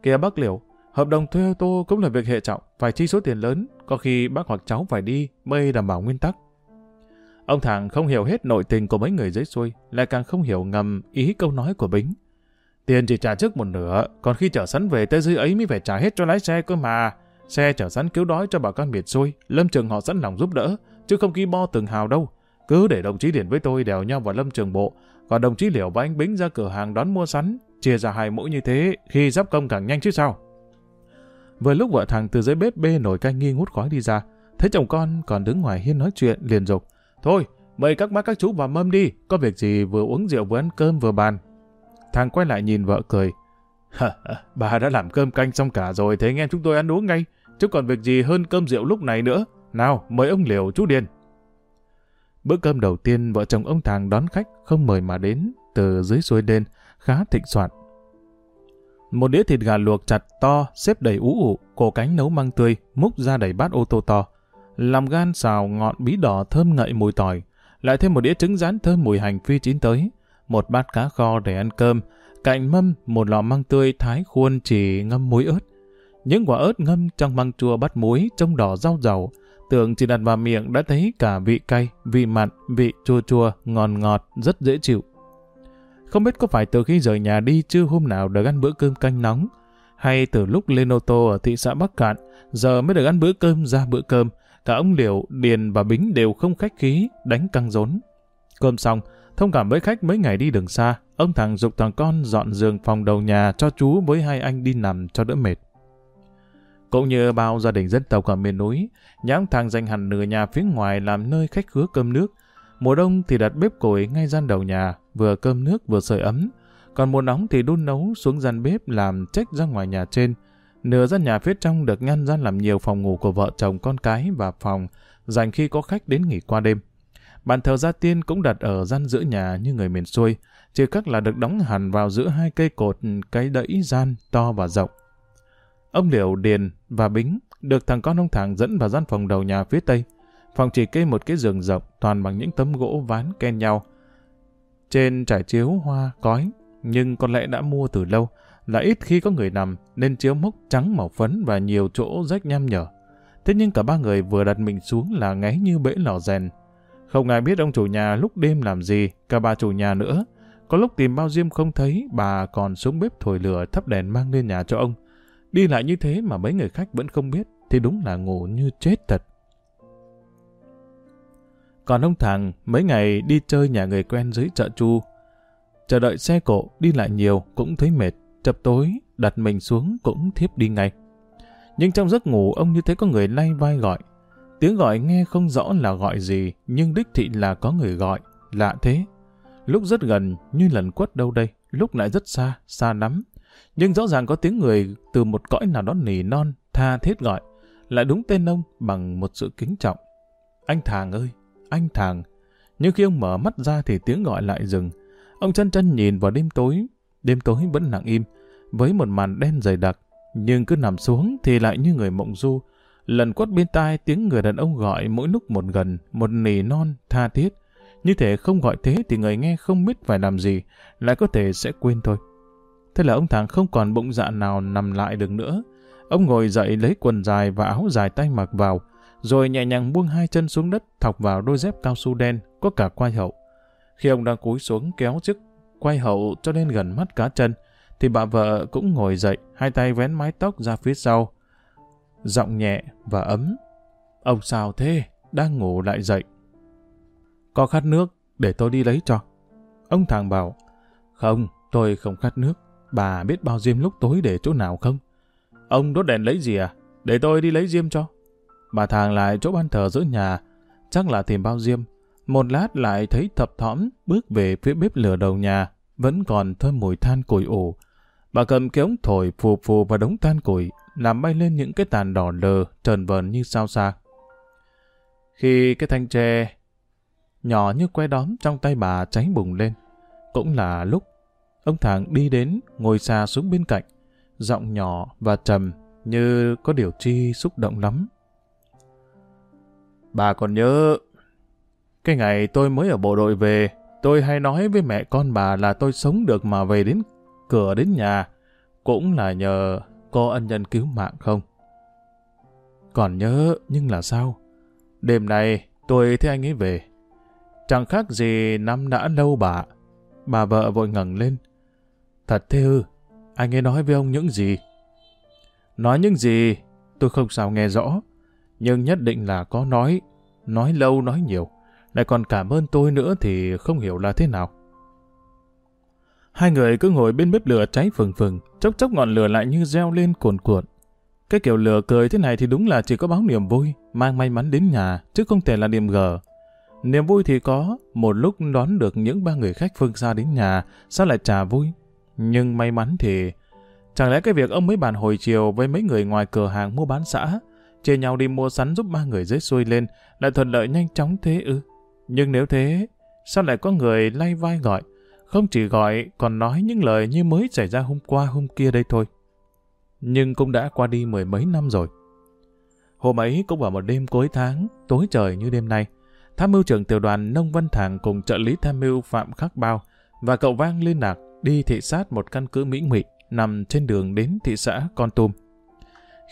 kia bác Liễu, hợp đồng thuê ô tô cũng là việc hệ trọng, phải chi số tiền lớn, có khi bác hoặc cháu phải đi mới đảm bảo nguyên tắc. Ông Thằng không hiểu hết nội tình của mấy người dưới xuôi, lại càng không hiểu ngầm ý câu nói của Bính. Tiền chỉ trả trước một nửa, còn khi chở sắn về tới dưới ấy mới phải trả hết cho lái xe cơ mà. Xe chở sắn cứu đói cho bà con miệt xuôi, lâm trường họ sẵn lòng giúp đỡ, chứ không ký bo từng hào đâu. Cứ để đồng chí Điển với tôi đèo nhau vào lâm trường bộ, còn đồng chí Liễu và anh Bính ra cửa hàng đón mua sắn, chia ra hai mũi như thế, khi giáp công càng nhanh chứ sao. Vừa lúc vợ thằng từ dưới bếp bê nồi canh nghi ngút khói đi ra, thấy chồng con còn đứng ngoài hiên nói chuyện, liền dục Thôi, mời các bác các chú vào mâm đi, có việc gì vừa uống rượu vừa ăn cơm vừa bàn. Thằng quay lại nhìn vợ cười. bà đã làm cơm canh xong cả rồi, thế anh em chúng tôi ăn uống ngay. Chứ còn việc gì hơn cơm rượu lúc này nữa. Nào, mời ông Liều, chú Điền. Bữa cơm đầu tiên, vợ chồng ông Thàng đón khách không mời mà đến, từ dưới suối đen, khá thịnh soạn. Một đĩa thịt gà luộc chặt to, xếp đầy ú ủ, cổ cánh nấu măng tươi, múc ra đầy bát ô tô to. Làm gan xào ngọn bí đỏ thơm ngậy mùi tỏi, lại thêm một đĩa trứng rán thơm mùi hành phi chín tới một bát cá kho để ăn cơm, cạnh mâm một lọ măng tươi thái khuôn chỉ ngâm muối ớt. Những quả ớt ngâm trong măng chua bắt muối trông đỏ rau dầu, tưởng chỉ đặt vào miệng đã thấy cả vị cay, vị mặn, vị chua chua, ngọt ngọt, rất dễ chịu. Không biết có phải từ khi rời nhà đi chưa hôm nào được ăn bữa cơm canh nóng, hay từ lúc lên ô tô ở thị xã Bắc Cạn, giờ mới được ăn bữa cơm ra bữa cơm, cả ông Liều, Điền và Bính đều không khách khí, đánh căng rốn. Cơm xong, Thông cảm với khách mấy ngày đi đường xa, ông thằng dục thằng con dọn giường phòng đầu nhà cho chú với hai anh đi nằm cho đỡ mệt. Cũng như bao gia đình dân tộc ở miền núi, nhà ông thằng dành hẳn nửa nhà phía ngoài làm nơi khách khứa cơm nước. Mùa đông thì đặt bếp củi ngay gian đầu nhà, vừa cơm nước vừa sưởi ấm. Còn mùa nóng thì đun nấu xuống gian bếp làm trách ra ngoài nhà trên. Nửa gian nhà phía trong được ngăn gian làm nhiều phòng ngủ của vợ chồng con cái và phòng dành khi có khách đến nghỉ qua đêm. Bàn thờ gia tiên cũng đặt ở gian giữa nhà như người miền xuôi, chỉ khác là được đóng hẳn vào giữa hai cây cột cái đẫy gian to và rộng. Ông Liễu, Điền và Bính được thằng con ông Thàng dẫn vào gian phòng đầu nhà phía tây. Phòng chỉ kê một cái giường rộng toàn bằng những tấm gỗ ván ken nhau. Trên trải chiếu hoa, cói, nhưng có lẽ đã mua từ lâu, là ít khi có người nằm nên chiếu mốc trắng màu phấn và nhiều chỗ rách nham nhở. Thế nhưng cả ba người vừa đặt mình xuống là ngáy như bể lò rèn, không ai biết ông chủ nhà lúc đêm làm gì, cả bà chủ nhà nữa. Có lúc tìm bao diêm không thấy, bà còn xuống bếp thổi lửa thắp đèn mang lên nhà cho ông. Đi lại như thế mà mấy người khách vẫn không biết, thì đúng là ngủ như chết thật. Còn ông thằng, mấy ngày đi chơi nhà người quen dưới chợ chu. Chờ đợi xe cộ, đi lại nhiều, cũng thấy mệt. Chập tối, đặt mình xuống cũng thiếp đi ngay. Nhưng trong giấc ngủ, ông như thấy có người lay vai gọi. Tiếng gọi nghe không rõ là gọi gì, nhưng đích thị là có người gọi, lạ thế. Lúc rất gần, như lần quất đâu đây, lúc lại rất xa, xa lắm. Nhưng rõ ràng có tiếng người từ một cõi nào đó nỉ non, tha thiết gọi, lại đúng tên ông bằng một sự kính trọng. Anh Thàng ơi, anh Thàng. Nhưng khi ông mở mắt ra thì tiếng gọi lại dừng. Ông chân chân nhìn vào đêm tối, đêm tối vẫn lặng im, với một màn đen dày đặc. Nhưng cứ nằm xuống thì lại như người mộng du, Lần quất bên tai tiếng người đàn ông gọi mỗi lúc một gần, một nỉ non, tha thiết. Như thể không gọi thế thì người nghe không biết phải làm gì, lại có thể sẽ quên thôi. Thế là ông thằng không còn bụng dạ nào nằm lại được nữa. Ông ngồi dậy lấy quần dài và áo dài tay mặc vào, rồi nhẹ nhàng buông hai chân xuống đất thọc vào đôi dép cao su đen, có cả quai hậu. Khi ông đang cúi xuống kéo chiếc quai hậu cho đến gần mắt cá chân, thì bà vợ cũng ngồi dậy, hai tay vén mái tóc ra phía sau, giọng nhẹ và ấm. Ông sao thế? Đang ngủ lại dậy. Có khát nước, để tôi đi lấy cho. Ông thằng bảo, không, tôi không khát nước. Bà biết bao diêm lúc tối để chỗ nào không? Ông đốt đèn lấy gì à? để tôi đi lấy diêm cho. Bà thàng lại chỗ ban thờ giữa nhà, chắc là tìm bao diêm. Một lát lại thấy thập thõm bước về phía bếp lửa đầu nhà, vẫn còn thơm mùi than củi ủ. Bà cầm kéo thổi phù phù vào đống than củi, làm bay lên những cái tàn đỏ lờ, trần vờn như sao xa. Khi cái thanh tre nhỏ như que đóm trong tay bà cháy bùng lên, cũng là lúc ông thằng đi đến ngồi xa xuống bên cạnh, giọng nhỏ và trầm như có điều chi xúc động lắm. Bà còn nhớ, cái ngày tôi mới ở bộ đội về, tôi hay nói với mẹ con bà là tôi sống được mà về đến cửa đến nhà, cũng là nhờ có ân nhân cứu mạng không? Còn nhớ, nhưng là sao? Đêm nay, tôi thấy anh ấy về. Chẳng khác gì năm đã lâu bà. Bà vợ vội ngẩng lên. Thật thế ư? Anh ấy nói với ông những gì? Nói những gì? Tôi không sao nghe rõ. Nhưng nhất định là có nói. Nói lâu nói nhiều. Lại còn cảm ơn tôi nữa thì không hiểu là thế nào. Hai người cứ ngồi bên bếp lửa cháy phừng phừng, chốc chốc ngọn lửa lại như reo lên cuồn cuộn. Cái kiểu lửa cười thế này thì đúng là chỉ có báo niềm vui, mang may mắn đến nhà, chứ không thể là niềm gờ. Niềm vui thì có, một lúc đón được những ba người khách phương xa đến nhà, sao lại trà vui? Nhưng may mắn thì... Chẳng lẽ cái việc ông mới bàn hồi chiều với mấy người ngoài cửa hàng mua bán xã, chia nhau đi mua sắn giúp ba người dưới xuôi lên, lại thuận lợi nhanh chóng thế ư? Nhưng nếu thế, sao lại có người lay vai gọi, không chỉ gọi còn nói những lời như mới xảy ra hôm qua hôm kia đây thôi. Nhưng cũng đã qua đi mười mấy năm rồi. Hôm ấy cũng vào một đêm cuối tháng, tối trời như đêm nay. Tham mưu trưởng tiểu đoàn Nông Văn Thàng cùng trợ lý tham mưu Phạm Khắc Bao và cậu Vang liên lạc đi thị sát một căn cứ Mỹ Ngụy nằm trên đường đến thị xã Con Tum.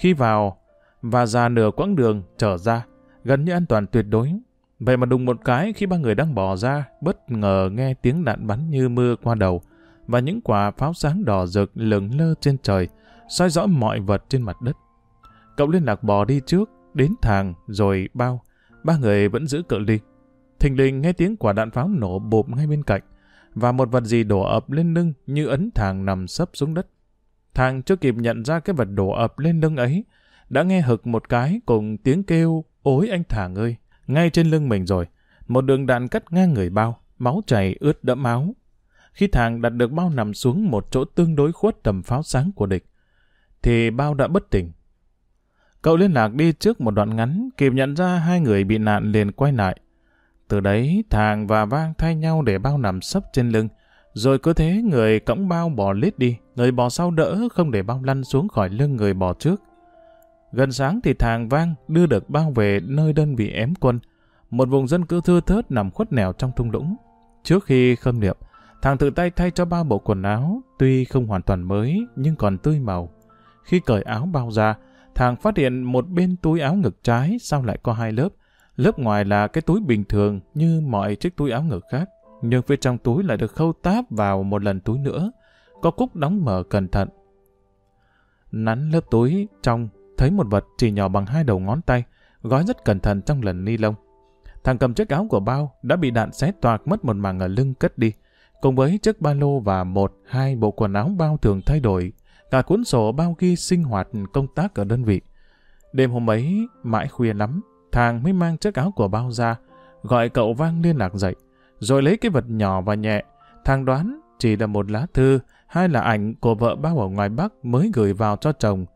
Khi vào và ra nửa quãng đường trở ra, gần như an toàn tuyệt đối. Vậy mà đùng một cái khi ba người đang bỏ ra, bất ngờ nghe tiếng đạn bắn như mưa qua đầu và những quả pháo sáng đỏ rực lửng lơ trên trời, soi rõ mọi vật trên mặt đất. Cậu liên lạc bò đi trước, đến thàng, rồi bao. Ba người vẫn giữ cự ly. Thình lình nghe tiếng quả đạn pháo nổ bộp ngay bên cạnh, và một vật gì đổ ập lên lưng như ấn thàng nằm sấp xuống đất. Thàng chưa kịp nhận ra cái vật đổ ập lên lưng ấy, đã nghe hực một cái cùng tiếng kêu ối anh thàng ơi, ngay trên lưng mình rồi. Một đường đạn cắt ngang người bao, máu chảy ướt đẫm áo. Khi thàng đặt được bao nằm xuống một chỗ tương đối khuất tầm pháo sáng của địch, thì bao đã bất tỉnh. Cậu liên lạc đi trước một đoạn ngắn, kịp nhận ra hai người bị nạn liền quay lại. Từ đấy, thàng và vang thay nhau để bao nằm sấp trên lưng, rồi cứ thế người cõng bao bò lết đi, người bò sau đỡ không để bao lăn xuống khỏi lưng người bò trước. Gần sáng thì thàng vang đưa được bao về nơi đơn vị ém quân, một vùng dân cư thưa thớt nằm khuất nẻo trong thung lũng. Trước khi khâm niệm, thằng tự tay thay cho ba bộ quần áo, tuy không hoàn toàn mới nhưng còn tươi màu. Khi cởi áo bao ra, thằng phát hiện một bên túi áo ngực trái sao lại có hai lớp. Lớp ngoài là cái túi bình thường như mọi chiếc túi áo ngực khác, nhưng phía trong túi lại được khâu táp vào một lần túi nữa, có cúc đóng mở cẩn thận. Nắn lớp túi trong thấy một vật chỉ nhỏ bằng hai đầu ngón tay, gói rất cẩn thận trong lần ni lông. Thằng cầm chiếc áo của bao đã bị đạn xé toạc mất một mảng ở lưng cất đi, cùng với chiếc ba lô và một, hai bộ quần áo bao thường thay đổi, cả cuốn sổ bao ghi sinh hoạt công tác ở đơn vị. Đêm hôm ấy, mãi khuya lắm, thằng mới mang chiếc áo của bao ra, gọi cậu vang liên lạc dậy, rồi lấy cái vật nhỏ và nhẹ. Thằng đoán chỉ là một lá thư, hay là ảnh của vợ bao ở ngoài Bắc mới gửi vào cho chồng.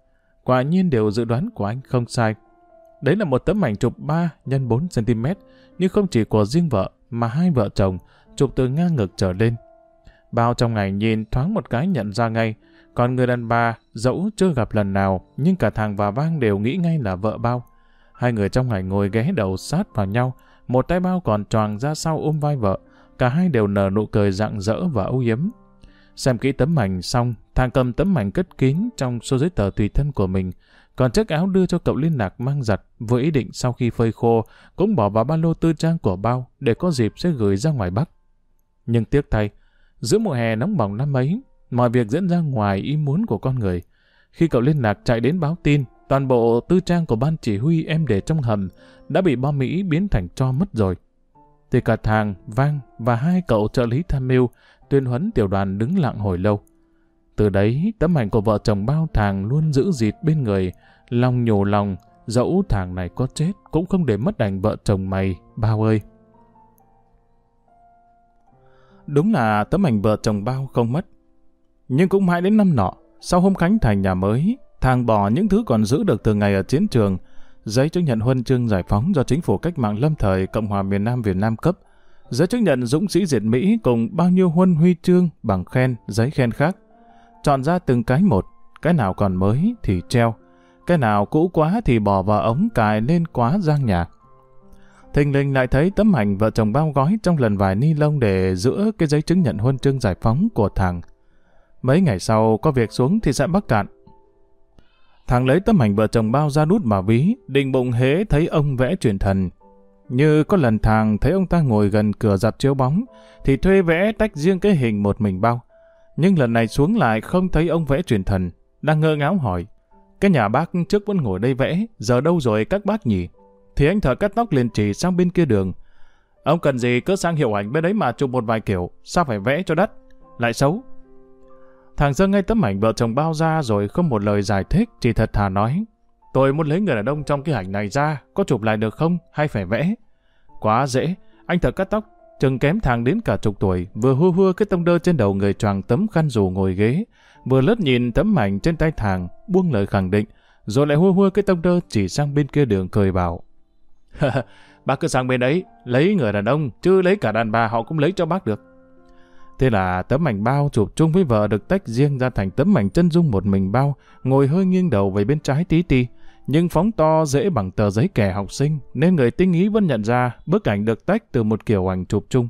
Quả nhiên điều dự đoán của anh không sai. Đấy là một tấm ảnh chụp 3 x 4 cm, nhưng không chỉ của riêng vợ, mà hai vợ chồng, chụp từ ngang ngực trở lên. Bao trong ngày nhìn thoáng một cái nhận ra ngay, còn người đàn bà dẫu chưa gặp lần nào, nhưng cả thằng và Vang đều nghĩ ngay là vợ Bao. Hai người trong ngày ngồi ghé đầu sát vào nhau, một tay Bao còn tròn ra sau ôm vai vợ, cả hai đều nở nụ cười rạng rỡ và âu yếm. Xem kỹ tấm ảnh xong, thằng cầm tấm ảnh cất kín trong số giấy tờ tùy thân của mình, còn chiếc áo đưa cho cậu liên lạc mang giặt với ý định sau khi phơi khô cũng bỏ vào ba lô tư trang của bao để có dịp sẽ gửi ra ngoài Bắc. Nhưng tiếc thay, giữa mùa hè nóng bỏng năm ấy, mọi việc diễn ra ngoài ý muốn của con người. Khi cậu liên lạc chạy đến báo tin, toàn bộ tư trang của ban chỉ huy em để trong hầm đã bị bom Mỹ biến thành cho mất rồi. Thì cả thàng, vang và hai cậu trợ lý tham mưu tuyên huấn tiểu đoàn đứng lặng hồi lâu. Từ đấy, tấm ảnh của vợ chồng bao thàng luôn giữ dịt bên người, Lòng nhổ lòng, dẫu thằng này có chết cũng không để mất ảnh vợ chồng mày, bao ơi. Đúng là tấm ảnh vợ chồng bao không mất. Nhưng cũng mãi đến năm nọ, sau hôm khánh thành nhà mới, thằng bỏ những thứ còn giữ được từ ngày ở chiến trường, giấy chứng nhận huân chương giải phóng do chính phủ cách mạng lâm thời Cộng hòa miền Nam Việt Nam cấp, giấy chứng nhận dũng sĩ diệt Mỹ cùng bao nhiêu huân huy chương, bằng khen, giấy khen khác. Chọn ra từng cái một, cái nào còn mới thì treo, cái nào cũ quá thì bỏ vào ống cài lên quá giang nhà. Thình lình lại thấy tấm ảnh vợ chồng bao gói trong lần vải ni lông để giữa cái giấy chứng nhận huân chương giải phóng của thằng. Mấy ngày sau có việc xuống thì sẽ Bắc Cạn. Thằng lấy tấm ảnh vợ chồng bao ra đút mà ví, định bụng hế thấy ông vẽ truyền thần. Như có lần thằng thấy ông ta ngồi gần cửa giặt chiếu bóng, thì thuê vẽ tách riêng cái hình một mình bao. Nhưng lần này xuống lại không thấy ông vẽ truyền thần, đang ngơ ngáo hỏi. Cái nhà bác trước vẫn ngồi đây vẽ, giờ đâu rồi các bác nhỉ? Thì anh thợ cắt tóc liền chỉ sang bên kia đường. Ông cần gì cứ sang hiệu ảnh bên đấy mà chụp một vài kiểu, sao phải vẽ cho đắt? Lại xấu. Thằng dương ngay tấm ảnh vợ chồng bao ra rồi không một lời giải thích, chỉ thật thà nói. Tôi muốn lấy người đàn ông trong cái ảnh này ra, có chụp lại được không, hay phải vẽ? Quá dễ, anh thợ cắt tóc, chừng kém thằng đến cả chục tuổi, vừa hua hua cái tông đơ trên đầu người choàng tấm khăn dù ngồi ghế, vừa lướt nhìn tấm ảnh trên tay thằng, buông lời khẳng định, rồi lại hua hua cái tông đơ chỉ sang bên kia đường cười bảo. bác cứ sang bên ấy, lấy người đàn ông, chứ lấy cả đàn bà họ cũng lấy cho bác được. Thế là tấm ảnh bao chụp chung với vợ được tách riêng ra thành tấm ảnh chân dung một mình bao, ngồi hơi nghiêng đầu về bên trái tí ti, nhưng phóng to dễ bằng tờ giấy kẻ học sinh, nên người tinh ý vẫn nhận ra bức ảnh được tách từ một kiểu ảnh chụp chung.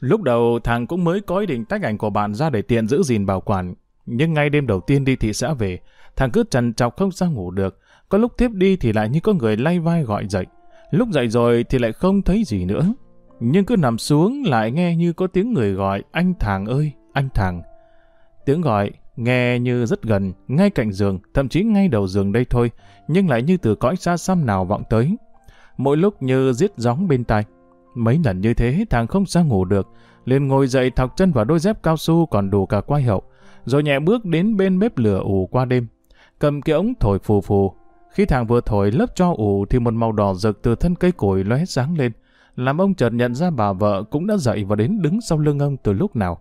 Lúc đầu thằng cũng mới có ý định tách ảnh của bạn ra để tiện giữ gìn bảo quản, nhưng ngay đêm đầu tiên đi thị xã về, thằng cứ trần trọc không sao ngủ được, có lúc tiếp đi thì lại như có người lay vai gọi dậy, lúc dậy rồi thì lại không thấy gì nữa. Nhưng cứ nằm xuống lại nghe như có tiếng người gọi anh thằng ơi, anh thằng. Tiếng gọi nghe như rất gần, ngay cạnh giường, thậm chí ngay đầu giường đây thôi, nhưng lại như từ cõi xa xăm nào vọng tới. Mỗi lúc như giết gióng bên tai. Mấy lần như thế thằng không sao ngủ được, liền ngồi dậy thọc chân vào đôi dép cao su còn đủ cả quai hậu, rồi nhẹ bước đến bên bếp lửa ủ qua đêm. Cầm cái ống thổi phù phù. Khi thằng vừa thổi lớp cho ủ thì một màu đỏ rực từ thân cây củi lóe sáng lên, làm ông chợt nhận ra bà vợ cũng đã dậy và đến đứng sau lưng ông từ lúc nào.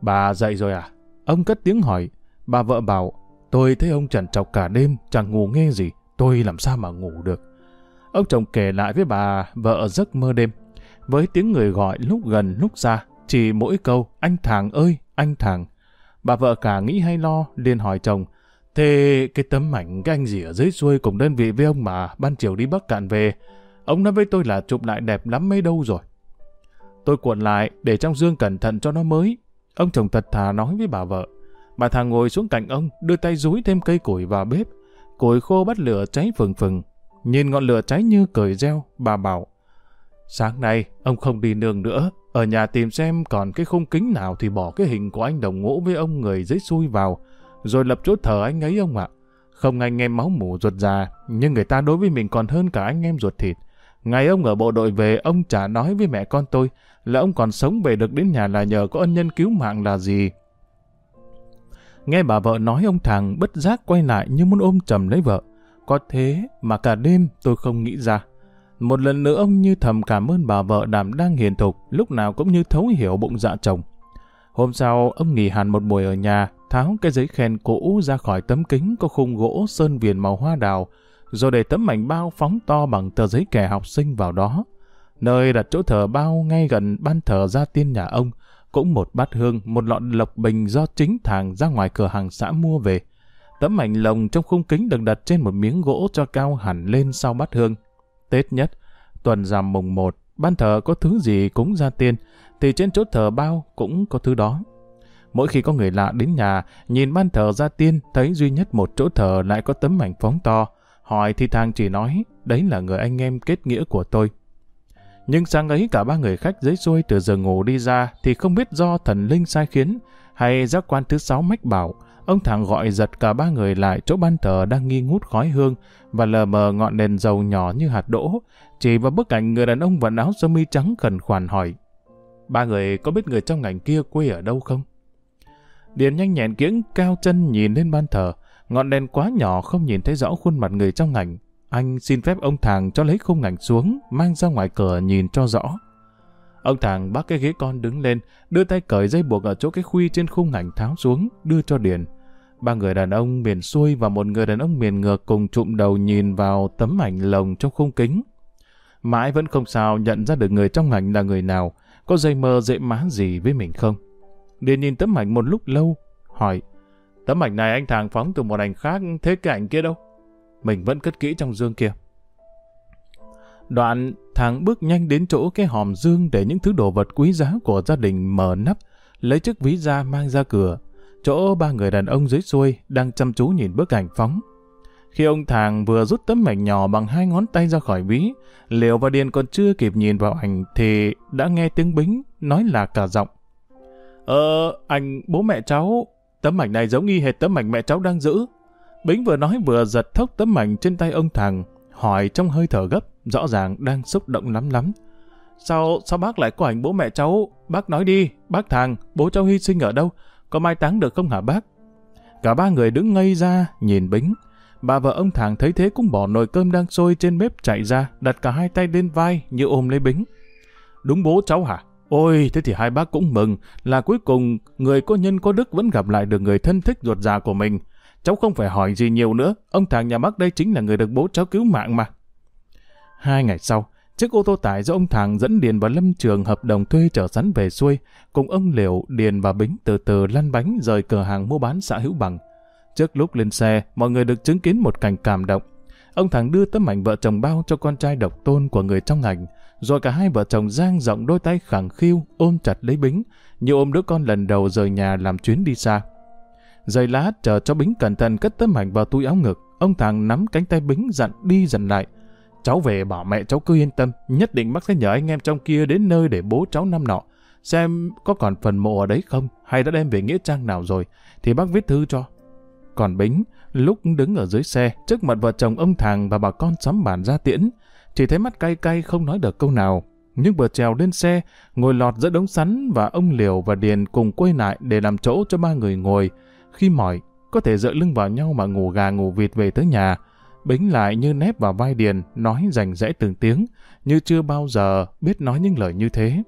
Bà dậy rồi à? Ông cất tiếng hỏi. Bà vợ bảo, tôi thấy ông trần trọc cả đêm, chẳng ngủ nghe gì, tôi làm sao mà ngủ được. Ông chồng kể lại với bà vợ giấc mơ đêm, với tiếng người gọi lúc gần lúc xa, chỉ mỗi câu, anh thằng ơi, anh thằng. Bà vợ cả nghĩ hay lo, liền hỏi chồng, thế cái tấm ảnh cái anh gì ở dưới xuôi cùng đơn vị với ông mà ban chiều đi Bắc Cạn về, ông nói với tôi là chụp lại đẹp lắm mấy đâu rồi. Tôi cuộn lại để trong dương cẩn thận cho nó mới. Ông chồng thật thà nói với bà vợ. Bà thằng ngồi xuống cạnh ông, đưa tay rúi thêm cây củi vào bếp. Củi khô bắt lửa cháy phừng phừng. Nhìn ngọn lửa cháy như cởi reo, bà bảo. Sáng nay, ông không đi nương nữa. Ở nhà tìm xem còn cái khung kính nào thì bỏ cái hình của anh đồng ngũ với ông người dưới xui vào. Rồi lập chỗ thờ anh ấy ông ạ. Không anh em máu mủ ruột già, nhưng người ta đối với mình còn hơn cả anh em ruột thịt. Ngày ông ở bộ đội về, ông chả nói với mẹ con tôi là ông còn sống về được đến nhà là nhờ có ân nhân cứu mạng là gì. Nghe bà vợ nói ông thằng bất giác quay lại như muốn ôm chầm lấy vợ. Có thế mà cả đêm tôi không nghĩ ra. Một lần nữa ông như thầm cảm ơn bà vợ đảm đang hiền thục, lúc nào cũng như thấu hiểu bụng dạ chồng. Hôm sau, ông nghỉ hẳn một buổi ở nhà, tháo cái giấy khen cũ ra khỏi tấm kính có khung gỗ sơn viền màu hoa đào, rồi để tấm mảnh bao phóng to bằng tờ giấy kẻ học sinh vào đó. Nơi đặt chỗ thờ bao ngay gần ban thờ gia tiên nhà ông, cũng một bát hương, một lọ lộc bình do chính thằng ra ngoài cửa hàng xã mua về. Tấm mảnh lồng trong khung kính được đặt trên một miếng gỗ cho cao hẳn lên sau bát hương. Tết nhất, tuần rằm mùng một, ban thờ có thứ gì cúng gia tiên, thì trên chỗ thờ bao cũng có thứ đó. Mỗi khi có người lạ đến nhà, nhìn ban thờ gia tiên, thấy duy nhất một chỗ thờ lại có tấm ảnh phóng to, Hỏi thì thằng chỉ nói, đấy là người anh em kết nghĩa của tôi. Nhưng sáng ấy cả ba người khách dưới xuôi từ giờ ngủ đi ra thì không biết do thần linh sai khiến hay giác quan thứ sáu mách bảo, ông thằng gọi giật cả ba người lại chỗ ban thờ đang nghi ngút khói hương và lờ mờ ngọn đèn dầu nhỏ như hạt đỗ, chỉ vào bức ảnh người đàn ông vận áo sơ mi trắng khẩn khoản hỏi. Ba người có biết người trong ngành kia quê ở đâu không? Điền nhanh nhẹn kiếng cao chân nhìn lên ban thờ, Ngọn đèn quá nhỏ không nhìn thấy rõ khuôn mặt người trong ngành. Anh xin phép ông thàng cho lấy khung ảnh xuống, mang ra ngoài cửa nhìn cho rõ. Ông thàng bắt cái ghế con đứng lên, đưa tay cởi dây buộc ở chỗ cái khuy trên khung ảnh tháo xuống, đưa cho Điền. Ba người đàn ông miền xuôi và một người đàn ông miền ngược cùng trụm đầu nhìn vào tấm ảnh lồng trong khung kính. Mãi vẫn không sao nhận ra được người trong ảnh là người nào, có dây mơ dễ má gì với mình không. Điền nhìn tấm ảnh một lúc lâu, hỏi, tấm ảnh này anh thằng phóng từ một ảnh khác, thế cái ảnh kia đâu? Mình vẫn cất kỹ trong dương kia. Đoạn, thằng bước nhanh đến chỗ cái hòm dương để những thứ đồ vật quý giá của gia đình mở nắp, lấy chiếc ví ra mang ra cửa. Chỗ ba người đàn ông dưới xuôi đang chăm chú nhìn bức ảnh phóng. Khi ông thằng vừa rút tấm ảnh nhỏ bằng hai ngón tay ra khỏi ví, Liệu và Điền còn chưa kịp nhìn vào ảnh thì đã nghe tiếng Bính nói là cả giọng. Ờ, anh, bố mẹ cháu, tấm ảnh này giống y hệt tấm ảnh mẹ cháu đang giữ. Bính vừa nói vừa giật thốc tấm ảnh trên tay ông thằng, hỏi trong hơi thở gấp, rõ ràng đang xúc động lắm lắm. Sao, sao bác lại có ảnh bố mẹ cháu? Bác nói đi, bác thằng, bố cháu hy sinh ở đâu? Có mai táng được không hả bác? Cả ba người đứng ngây ra, nhìn Bính. Bà vợ ông thằng thấy thế cũng bỏ nồi cơm đang sôi trên bếp chạy ra, đặt cả hai tay lên vai như ôm lấy Bính. Đúng bố cháu hả? Ôi, thế thì hai bác cũng mừng, là cuối cùng người có nhân có đức vẫn gặp lại được người thân thích ruột già của mình. Cháu không phải hỏi gì nhiều nữa, ông thằng nhà bác đây chính là người được bố cháu cứu mạng mà. Hai ngày sau, chiếc ô tô tải do ông thằng dẫn Điền và Lâm Trường hợp đồng thuê chở sắn về xuôi, cùng ông Liều, Điền và Bính từ từ lăn bánh rời cửa hàng mua bán xã Hữu Bằng. Trước lúc lên xe, mọi người được chứng kiến một cảnh cảm động. Ông thằng đưa tấm ảnh vợ chồng bao cho con trai độc tôn của người trong ngành, rồi cả hai vợ chồng giang rộng đôi tay khẳng khiu ôm chặt lấy Bính, như ôm đứa con lần đầu rời nhà làm chuyến đi xa. Giày lá chờ cho Bính cẩn thận cất tấm ảnh vào túi áo ngực, ông thằng nắm cánh tay Bính dặn đi dặn lại. Cháu về bảo mẹ cháu cứ yên tâm, nhất định bác sẽ nhờ anh em trong kia đến nơi để bố cháu năm nọ. Xem có còn phần mộ ở đấy không, hay đã đem về Nghĩa Trang nào rồi, thì bác viết thư cho. Còn Bính, lúc đứng ở dưới xe, trước mặt vợ chồng ông thằng và bà con sắm bản ra tiễn, chỉ thấy mắt cay cay không nói được câu nào. Nhưng vừa trèo lên xe, ngồi lọt giữa đống sắn và ông Liều và Điền cùng quay lại để làm chỗ cho ba người ngồi. Khi mỏi, có thể dựa lưng vào nhau mà ngủ gà ngủ vịt về tới nhà. Bính lại như nép vào vai Điền, nói rành rẽ từng tiếng, như chưa bao giờ biết nói những lời như thế.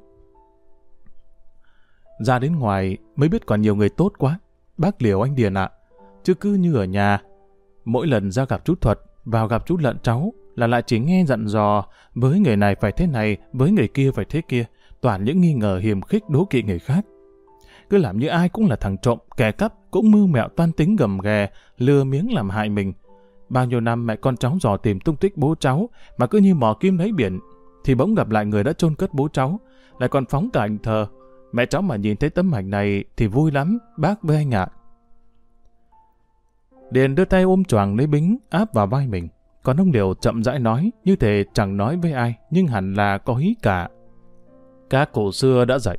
Ra đến ngoài mới biết còn nhiều người tốt quá. Bác Liều anh Điền ạ, chứ cứ như ở nhà. Mỗi lần ra gặp chú Thuật, vào gặp chú Lận cháu, là lại chỉ nghe dặn dò, với người này phải thế này, với người kia phải thế kia, toàn những nghi ngờ hiềm khích đố kỵ người khác. Cứ làm như ai cũng là thằng trộm, kẻ cắp, cũng mưu mẹo toan tính gầm ghè, lừa miếng làm hại mình. Bao nhiêu năm mẹ con cháu dò tìm tung tích bố cháu, mà cứ như mò kim lấy biển, thì bỗng gặp lại người đã chôn cất bố cháu, lại còn phóng cả ảnh thờ. Mẹ cháu mà nhìn thấy tấm ảnh này thì vui lắm, bác với anh ạ. Điền đưa tay ôm choàng lấy bính, áp vào vai mình. Còn ông liều chậm rãi nói, như thể chẳng nói với ai, nhưng hẳn là có ý cả. Các cổ xưa đã dạy,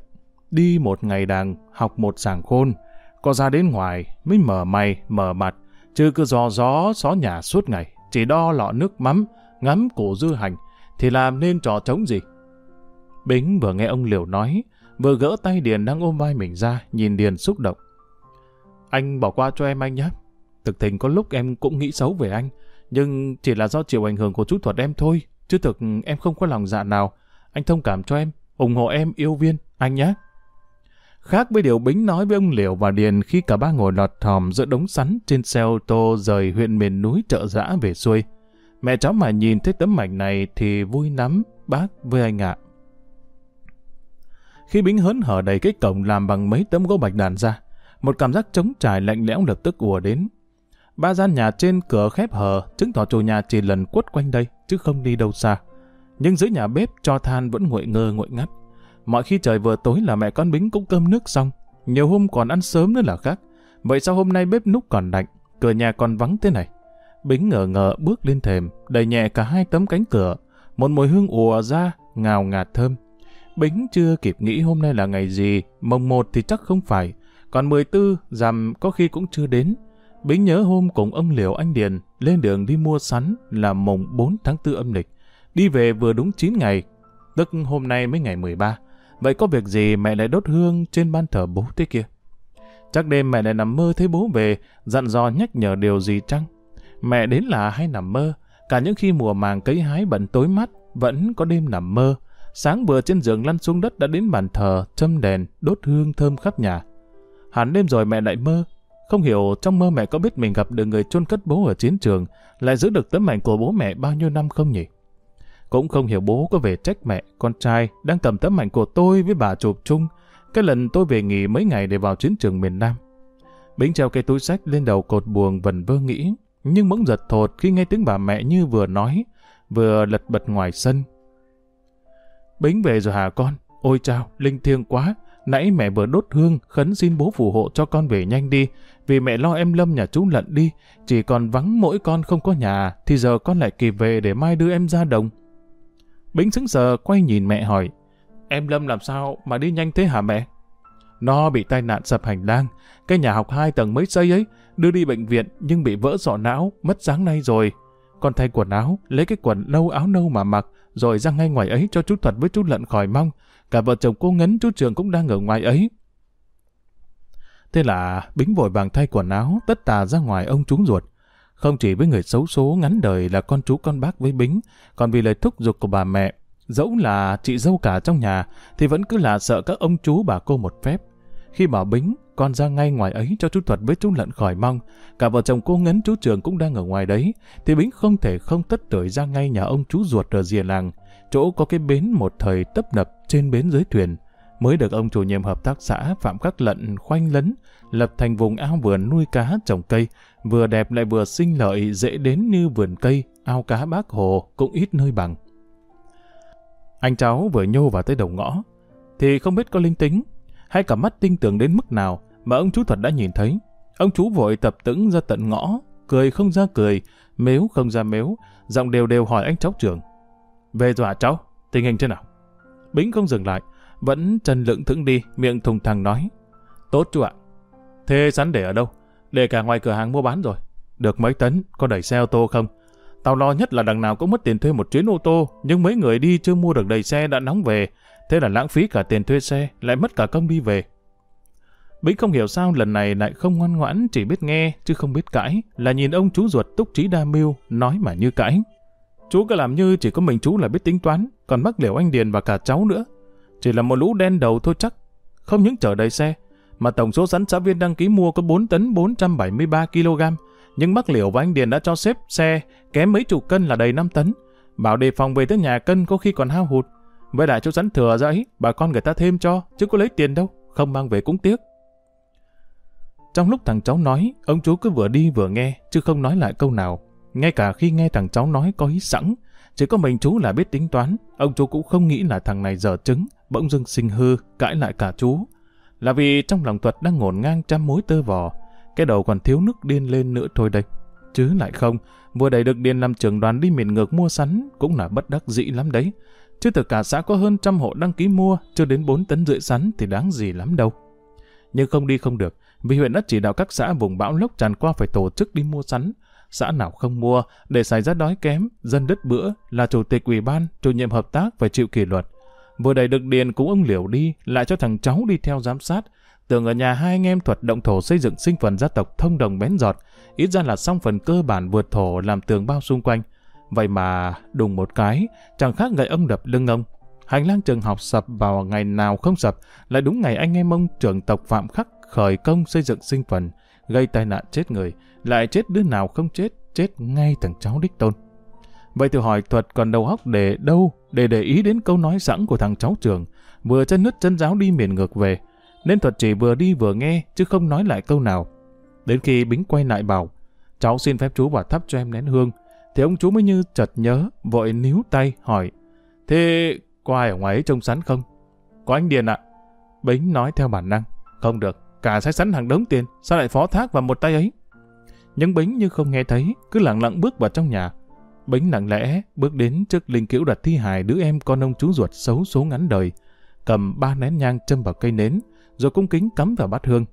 đi một ngày đàng, học một sàng khôn, có ra đến ngoài mới mở mày, mở mặt, chứ cứ gió gió xó nhà suốt ngày, chỉ đo lọ nước mắm, ngắm cổ dư hành, thì làm nên trò trống gì. Bính vừa nghe ông Liều nói, vừa gỡ tay Điền đang ôm vai mình ra, nhìn Điền xúc động. Anh bỏ qua cho em anh nhé, Thực tình có lúc em cũng nghĩ xấu về anh, nhưng chỉ là do chịu ảnh hưởng của chú thuật em thôi, chứ thực em không có lòng dạ nào. Anh thông cảm cho em, ủng hộ em yêu viên, anh nhé. Khác với điều Bính nói với ông Liều và Điền khi cả ba ngồi lọt thòm giữa đống sắn trên xe ô tô rời huyện miền núi chợ giã về xuôi. Mẹ cháu mà nhìn thấy tấm mảnh này thì vui lắm, bác với anh ạ. Khi Bính hớn hở đầy cái cổng làm bằng mấy tấm gỗ bạch đàn ra, một cảm giác trống trải lạnh lẽo lập tức ùa đến. Ba gian nhà trên cửa khép hờ, chứng tỏ chủ nhà chỉ lần quất quanh đây, chứ không đi đâu xa. Nhưng dưới nhà bếp cho than vẫn nguội ngơ nguội ngắt. Mọi khi trời vừa tối là mẹ con Bính cũng cơm nước xong. Nhiều hôm còn ăn sớm nữa là khác. Vậy sao hôm nay bếp núc còn lạnh, cửa nhà còn vắng thế này? Bính ngờ ngờ bước lên thềm, đẩy nhẹ cả hai tấm cánh cửa. Một mùi hương ùa ra, ngào ngạt thơm. Bính chưa kịp nghĩ hôm nay là ngày gì, mồng một thì chắc không phải. Còn 14, rằm có khi cũng chưa đến. Bính nhớ hôm cùng ông Liều anh Điền lên đường đi mua sắn là mùng 4 tháng 4 âm lịch. Đi về vừa đúng 9 ngày, tức hôm nay mới ngày 13. Vậy có việc gì mẹ lại đốt hương trên ban thờ bố thế kia? Chắc đêm mẹ lại nằm mơ thấy bố về, dặn dò nhắc nhở điều gì chăng? Mẹ đến là hay nằm mơ, cả những khi mùa màng cấy hái bận tối mắt, vẫn có đêm nằm mơ. Sáng vừa trên giường lăn xuống đất đã đến bàn thờ, châm đèn, đốt hương thơm khắp nhà. Hẳn đêm rồi mẹ lại mơ, không hiểu trong mơ mẹ có biết mình gặp được người chôn cất bố ở chiến trường, lại giữ được tấm ảnh của bố mẹ bao nhiêu năm không nhỉ? Cũng không hiểu bố có về trách mẹ, con trai đang cầm tấm ảnh của tôi với bà chụp chung, cái lần tôi về nghỉ mấy ngày để vào chiến trường miền Nam. Bính treo cây túi sách lên đầu cột buồng vần vơ nghĩ, nhưng bỗng giật thột khi nghe tiếng bà mẹ như vừa nói, vừa lật bật ngoài sân. Bính về rồi hả con? Ôi chao, linh thiêng quá, Nãy mẹ vừa đốt hương, khấn xin bố phù hộ cho con về nhanh đi, vì mẹ lo em Lâm nhà chú lận đi, chỉ còn vắng mỗi con không có nhà, thì giờ con lại kịp về để mai đưa em ra đồng. Bính sững sờ quay nhìn mẹ hỏi, em Lâm làm sao mà đi nhanh thế hả mẹ? Nó bị tai nạn sập hành lang, cái nhà học hai tầng mới xây ấy, đưa đi bệnh viện nhưng bị vỡ sọ não, mất sáng nay rồi. Con thay quần áo, lấy cái quần nâu áo nâu mà mặc, rồi ra ngay ngoài ấy cho chú Thuật với chú Lận khỏi mong, Cả vợ chồng cô Ngấn chú Trường cũng đang ở ngoài ấy. Thế là Bính vội vàng thay quần áo, tất tà ra ngoài ông chú ruột. Không chỉ với người xấu số ngắn đời là con chú con bác với Bính, còn vì lời thúc giục của bà mẹ, dẫu là chị dâu cả trong nhà, thì vẫn cứ là sợ các ông chú bà cô một phép. Khi bảo Bính, con ra ngay ngoài ấy cho chú Thuật với chú Lận khỏi mong, cả vợ chồng cô Ngấn chú Trường cũng đang ở ngoài đấy, thì Bính không thể không tất tưởi ra ngay nhà ông chú ruột ở rìa làng, chỗ có cái bến một thời tấp nập trên bến dưới thuyền, mới được ông chủ nhiệm hợp tác xã Phạm Khắc Lận khoanh lấn, lập thành vùng ao vườn nuôi cá trồng cây, vừa đẹp lại vừa sinh lợi dễ đến như vườn cây, ao cá bác hồ cũng ít nơi bằng. Anh cháu vừa nhô vào tới đầu ngõ, thì không biết có linh tính, hay cả mắt tinh tường đến mức nào mà ông chú Thuật đã nhìn thấy. Ông chú vội tập tững ra tận ngõ, cười không ra cười, mếu không ra mếu, giọng đều đều hỏi anh cháu trưởng. Về rồi hả cháu? Tình hình thế nào? Bính không dừng lại, vẫn chân lững thững đi, miệng thùng thẳng nói. Tốt chú ạ. Thế sắn để ở đâu? Để cả ngoài cửa hàng mua bán rồi. Được mấy tấn, có đẩy xe ô tô không? Tao lo nhất là đằng nào cũng mất tiền thuê một chuyến ô tô, nhưng mấy người đi chưa mua được đầy xe đã nóng về. Thế là lãng phí cả tiền thuê xe, lại mất cả công đi về. Bính không hiểu sao lần này lại không ngoan ngoãn, chỉ biết nghe, chứ không biết cãi, là nhìn ông chú ruột túc trí đa mưu, nói mà như cãi. Chú cứ làm như chỉ có mình chú là biết tính toán, còn mắc liều anh Điền và cả cháu nữa. Chỉ là một lũ đen đầu thôi chắc, không những chở đầy xe, mà tổng số sẵn xã viên đăng ký mua có 4 tấn 473 kg, nhưng bác liều và anh Điền đã cho xếp xe kém mấy chục cân là đầy 5 tấn. Bảo đề phòng về tới nhà cân có khi còn hao hụt. Với đại chỗ sẵn thừa ra ấy, bà con người ta thêm cho, chứ có lấy tiền đâu, không mang về cũng tiếc. Trong lúc thằng cháu nói, ông chú cứ vừa đi vừa nghe, chứ không nói lại câu nào. Ngay cả khi nghe thằng cháu nói có ý sẵn, chỉ có mình chú là biết tính toán, ông chú cũng không nghĩ là thằng này dở trứng, bỗng dưng sinh hư, cãi lại cả chú. Là vì trong lòng Tuật đang ngổn ngang trăm mối tơ vò, cái đầu còn thiếu nước điên lên nữa thôi đây. Chứ lại không, vừa đầy được điền làm trưởng đoàn đi miền ngược mua sắn cũng là bất đắc dĩ lắm đấy. Chứ từ cả xã có hơn trăm hộ đăng ký mua, chưa đến 4 tấn rưỡi sắn thì đáng gì lắm đâu. Nhưng không đi không được, vì huyện đã chỉ đạo các xã vùng bão lốc tràn qua phải tổ chức đi mua sắn, xã nào không mua, để xảy ra đói kém, dân đứt bữa, là chủ tịch ủy ban, chủ nhiệm hợp tác phải chịu kỷ luật. Vừa đầy được điền cũng ông liều đi, lại cho thằng cháu đi theo giám sát. Tưởng ở nhà hai anh em thuật động thổ xây dựng sinh phần gia tộc thông đồng bén giọt, ít ra là xong phần cơ bản vượt thổ làm tường bao xung quanh. Vậy mà đùng một cái, chẳng khác gậy ông đập lưng ông. Hành lang trường học sập vào ngày nào không sập, lại đúng ngày anh em ông trưởng tộc Phạm Khắc khởi công xây dựng sinh phần, gây tai nạn chết người, lại chết đứa nào không chết, chết ngay thằng cháu đích tôn. Vậy thì hỏi thuật còn đầu óc để đâu để để ý đến câu nói sẵn của thằng cháu trường, vừa chân nứt chân giáo đi miền ngược về, nên thuật chỉ vừa đi vừa nghe chứ không nói lại câu nào. Đến khi Bính quay lại bảo, cháu xin phép chú vào thắp cho em nén hương, thì ông chú mới như chợt nhớ, vội níu tay hỏi, thế có ai ở ngoài ấy trông sắn không? Có anh Điền ạ. Bính nói theo bản năng, không được, cả sẽ sắn hàng đống tiền, sao lại phó thác vào một tay ấy? Nhưng Bính như không nghe thấy, cứ lặng lặng bước vào trong nhà. Bính lặng lẽ bước đến trước linh cữu đặt thi hài đứa em con ông chú ruột xấu số ngắn đời, cầm ba nén nhang châm vào cây nến, rồi cung kính cắm vào bát hương.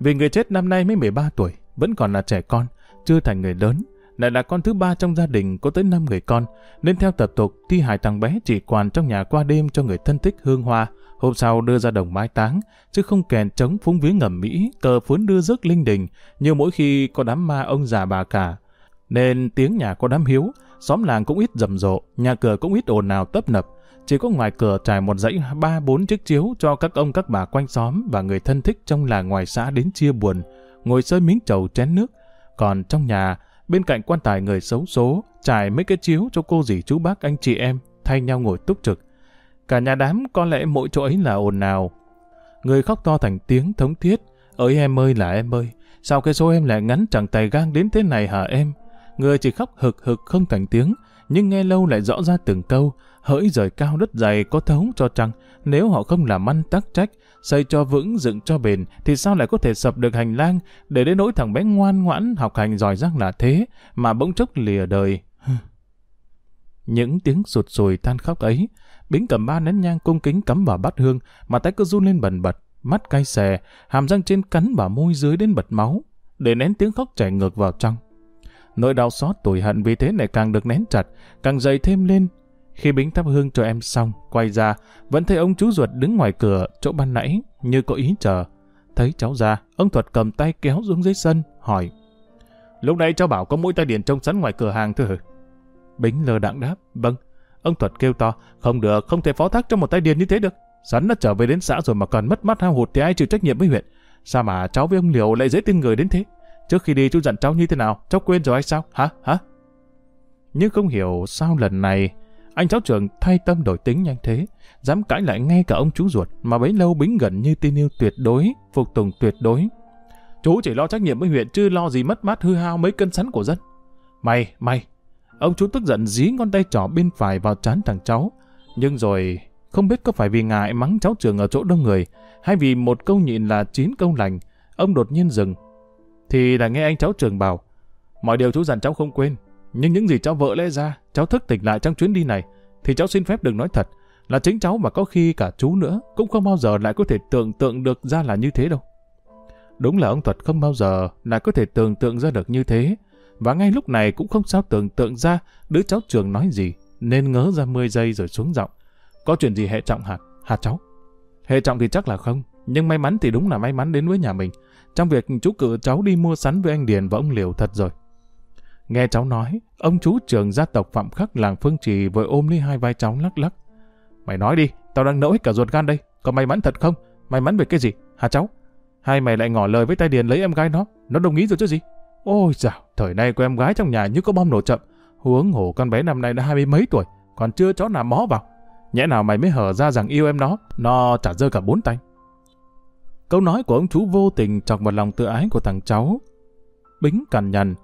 Vì người chết năm nay mới 13 tuổi, vẫn còn là trẻ con, chưa thành người lớn, lại là con thứ ba trong gia đình có tới 5 người con, nên theo tập tục thi hài thằng bé chỉ quàn trong nhà qua đêm cho người thân thích hương hoa, hôm sau đưa ra đồng mai táng, chứ không kèn trống phúng viếng ngầm Mỹ, cờ phướn đưa rước linh đình, như mỗi khi có đám ma ông già bà cả. Nên tiếng nhà có đám hiếu, xóm làng cũng ít rầm rộ, nhà cửa cũng ít ồn ào tấp nập, chỉ có ngoài cửa trải một dãy ba bốn chiếc chiếu cho các ông các bà quanh xóm và người thân thích trong làng ngoài xã đến chia buồn, ngồi sơi miếng trầu chén nước. Còn trong nhà, bên cạnh quan tài người xấu số, trải mấy cái chiếu cho cô dì chú bác anh chị em, thay nhau ngồi túc trực. Cả nhà đám có lẽ mỗi chỗ ấy là ồn ào, Người khóc to thành tiếng thống thiết, ơi em ơi là em ơi, sao cái số em lại ngắn chẳng tài gang đến thế này hả em? Người chỉ khóc hực hực không thành tiếng, nhưng nghe lâu lại rõ ra từng câu, hỡi rời cao đất dày có thấu cho chăng, nếu họ không làm ăn tắc trách, xây cho vững dựng cho bền, thì sao lại có thể sập được hành lang, để đến nỗi thằng bé ngoan ngoãn học hành giỏi giang là thế, mà bỗng chốc lìa đời. Những tiếng sụt sùi than khóc ấy, Bính cầm ba nén nhang cung kính cắm vào bát hương, mà tay cứ run lên bần bật, mắt cay xè, hàm răng trên cắn vào môi dưới đến bật máu, để nén tiếng khóc chảy ngược vào trong. Nỗi đau xót tủi hận vì thế lại càng được nén chặt, càng dày thêm lên. Khi Bính thắp hương cho em xong, quay ra, vẫn thấy ông chú ruột đứng ngoài cửa chỗ ban nãy, như có ý chờ. Thấy cháu ra, ông Thuật cầm tay kéo xuống dưới sân, hỏi. Lúc nãy cháu bảo có mũi tay điện trông sẵn ngoài cửa hàng thôi hử? Bính lờ đặng đáp, vâng. Ông Thuật kêu to, không được, không thể phó thác cho một tay điền như thế được. Sắn đã trở về đến xã rồi mà còn mất mắt hao hụt thì ai chịu trách nhiệm với huyện. Sao mà cháu với ông Liều lại dễ tin người đến thế? Trước khi đi chú dặn cháu như thế nào? Cháu quên rồi hay sao? Hả? Hả? Nhưng không hiểu sao lần này anh cháu trưởng thay tâm đổi tính nhanh thế, dám cãi lại ngay cả ông chú ruột mà bấy lâu bính gần như tin yêu tuyệt đối, phục tùng tuyệt đối. Chú chỉ lo trách nhiệm với huyện chứ lo gì mất mát hư hao mấy cân sắn của dân. Mày, mày! Ông chú tức giận dí ngón tay trỏ bên phải vào trán thằng cháu. Nhưng rồi không biết có phải vì ngại mắng cháu trường ở chỗ đông người hay vì một câu nhịn là chín câu lành, ông đột nhiên dừng thì đã nghe anh cháu trường bảo, mọi điều chú dặn cháu không quên, nhưng những gì cháu vợ lẽ ra, cháu thức tỉnh lại trong chuyến đi này, thì cháu xin phép đừng nói thật, là chính cháu mà có khi cả chú nữa cũng không bao giờ lại có thể tưởng tượng được ra là như thế đâu. Đúng là ông Thuật không bao giờ lại có thể tưởng tượng ra được như thế, và ngay lúc này cũng không sao tưởng tượng ra đứa cháu trường nói gì, nên ngớ ra 10 giây rồi xuống giọng. Có chuyện gì hệ trọng hạt, hạt cháu? Hệ trọng thì chắc là không, nhưng may mắn thì đúng là may mắn đến với nhà mình trong việc chú cử cháu đi mua sắn với anh Điền và ông Liều thật rồi. Nghe cháu nói, ông chú trưởng gia tộc Phạm Khắc làng Phương Trì vội ôm lấy hai vai cháu lắc lắc. Mày nói đi, tao đang nỗi cả ruột gan đây, có may mắn thật không? May mắn về cái gì, hả cháu? Hai mày lại ngỏ lời với tay Điền lấy em gái nó, nó đồng ý rồi chứ gì? Ôi dào, thời nay của em gái trong nhà như có bom nổ chậm. Huống hổ con bé năm nay đã hai mươi mấy tuổi, còn chưa chó nào mó vào. Nhẽ nào mày mới hở ra rằng yêu em nó, nó trả rơi cả bốn tay. Câu nói của ông chú vô tình chọc vào lòng tự ái của thằng cháu. Bính cằn nhằn.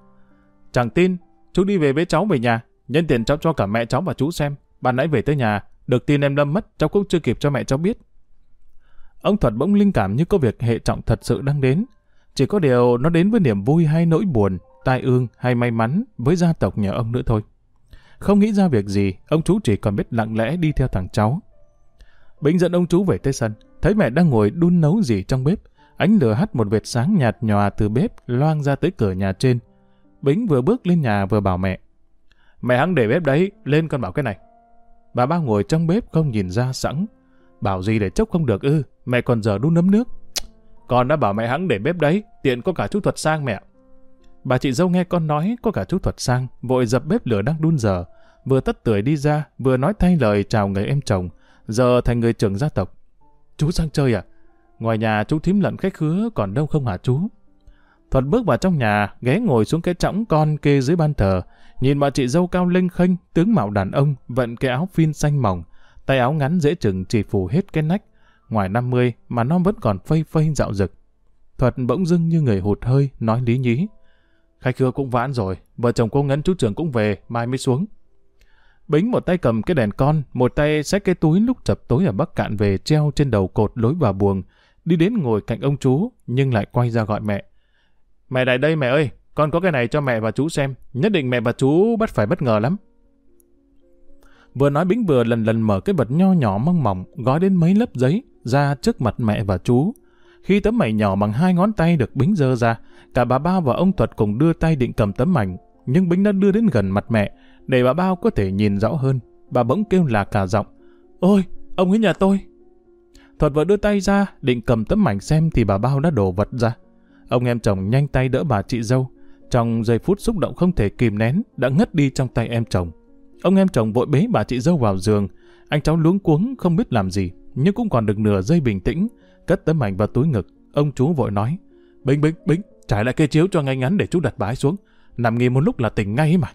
Chẳng tin, chú đi về với cháu về nhà, nhân tiền cháu cho cả mẹ cháu và chú xem. Bạn nãy về tới nhà, được tin em Lâm mất, cháu cũng chưa kịp cho mẹ cháu biết. Ông Thuật bỗng linh cảm như có việc hệ trọng thật sự đang đến. Chỉ có điều nó đến với niềm vui hay nỗi buồn, tai ương hay may mắn với gia tộc nhà ông nữa thôi. Không nghĩ ra việc gì, ông chú chỉ còn biết lặng lẽ đi theo thằng cháu. Bính dẫn ông chú về tới sân thấy mẹ đang ngồi đun nấu gì trong bếp. Ánh lửa hắt một vệt sáng nhạt nhòa từ bếp loang ra tới cửa nhà trên. Bính vừa bước lên nhà vừa bảo mẹ. Mẹ hắn để bếp đấy, lên con bảo cái này. Bà ba ngồi trong bếp không nhìn ra sẵn. Bảo gì để chốc không được ư, mẹ còn giờ đun nấm nước. Con đã bảo mẹ hắn để bếp đấy, tiện có cả chú thuật sang mẹ. Bà chị dâu nghe con nói có cả chú thuật sang, vội dập bếp lửa đang đun giờ, vừa tất tưởi đi ra, vừa nói thay lời chào người em chồng, giờ thành người trưởng gia tộc. Chú sang chơi à? Ngoài nhà chú thím lận khách khứa còn đâu không hả chú? Thuật bước vào trong nhà, ghé ngồi xuống cái trõng con kê dưới ban thờ, nhìn bà chị dâu cao lênh khênh, tướng mạo đàn ông, vận cái áo phin xanh mỏng, tay áo ngắn dễ chừng chỉ phủ hết cái nách, ngoài 50 mà nó vẫn còn phây phây dạo rực. Thuật bỗng dưng như người hụt hơi, nói lý nhí. Khách khứa cũng vãn rồi, vợ chồng cô ngấn chú trưởng cũng về, mai mới xuống. Bính một tay cầm cái đèn con, một tay xách cái túi lúc chập tối ở Bắc Cạn về treo trên đầu cột lối vào buồng, đi đến ngồi cạnh ông chú, nhưng lại quay ra gọi mẹ. Mẹ lại đây mẹ ơi, con có cái này cho mẹ và chú xem, nhất định mẹ và chú bắt phải bất ngờ lắm. Vừa nói Bính vừa lần lần mở cái vật nho nhỏ mong mỏng, gói đến mấy lớp giấy, ra trước mặt mẹ và chú. Khi tấm mảnh nhỏ bằng hai ngón tay được Bính dơ ra, cả bà ba và ông Thuật cùng đưa tay định cầm tấm mảnh, nhưng Bính đã đưa đến gần mặt mẹ, để bà bao có thể nhìn rõ hơn. Bà bỗng kêu là cả giọng. Ôi, ông ấy nhà tôi. Thuật vừa đưa tay ra, định cầm tấm mảnh xem thì bà bao đã đổ vật ra. Ông em chồng nhanh tay đỡ bà chị dâu. Trong giây phút xúc động không thể kìm nén, đã ngất đi trong tay em chồng. Ông em chồng vội bế bà chị dâu vào giường. Anh cháu luống cuống không biết làm gì, nhưng cũng còn được nửa giây bình tĩnh. Cất tấm mảnh vào túi ngực, ông chú vội nói. Bính, Bính, Bính, trải lại cây chiếu cho ngay ngắn để chú đặt bái xuống. Nằm nghỉ một lúc là tỉnh ngay mà.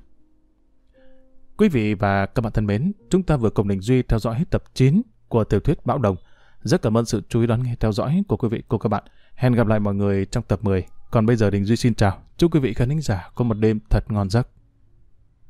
Quý vị và các bạn thân mến, chúng ta vừa cùng Đình Duy theo dõi hết tập 9 của tiểu thuyết Bão Đồng. Rất cảm ơn sự chú ý đón nghe theo dõi của quý vị cô các bạn. Hẹn gặp lại mọi người trong tập 10. Còn bây giờ Đình Duy xin chào. Chúc quý vị khán giả có một đêm thật ngon giấc.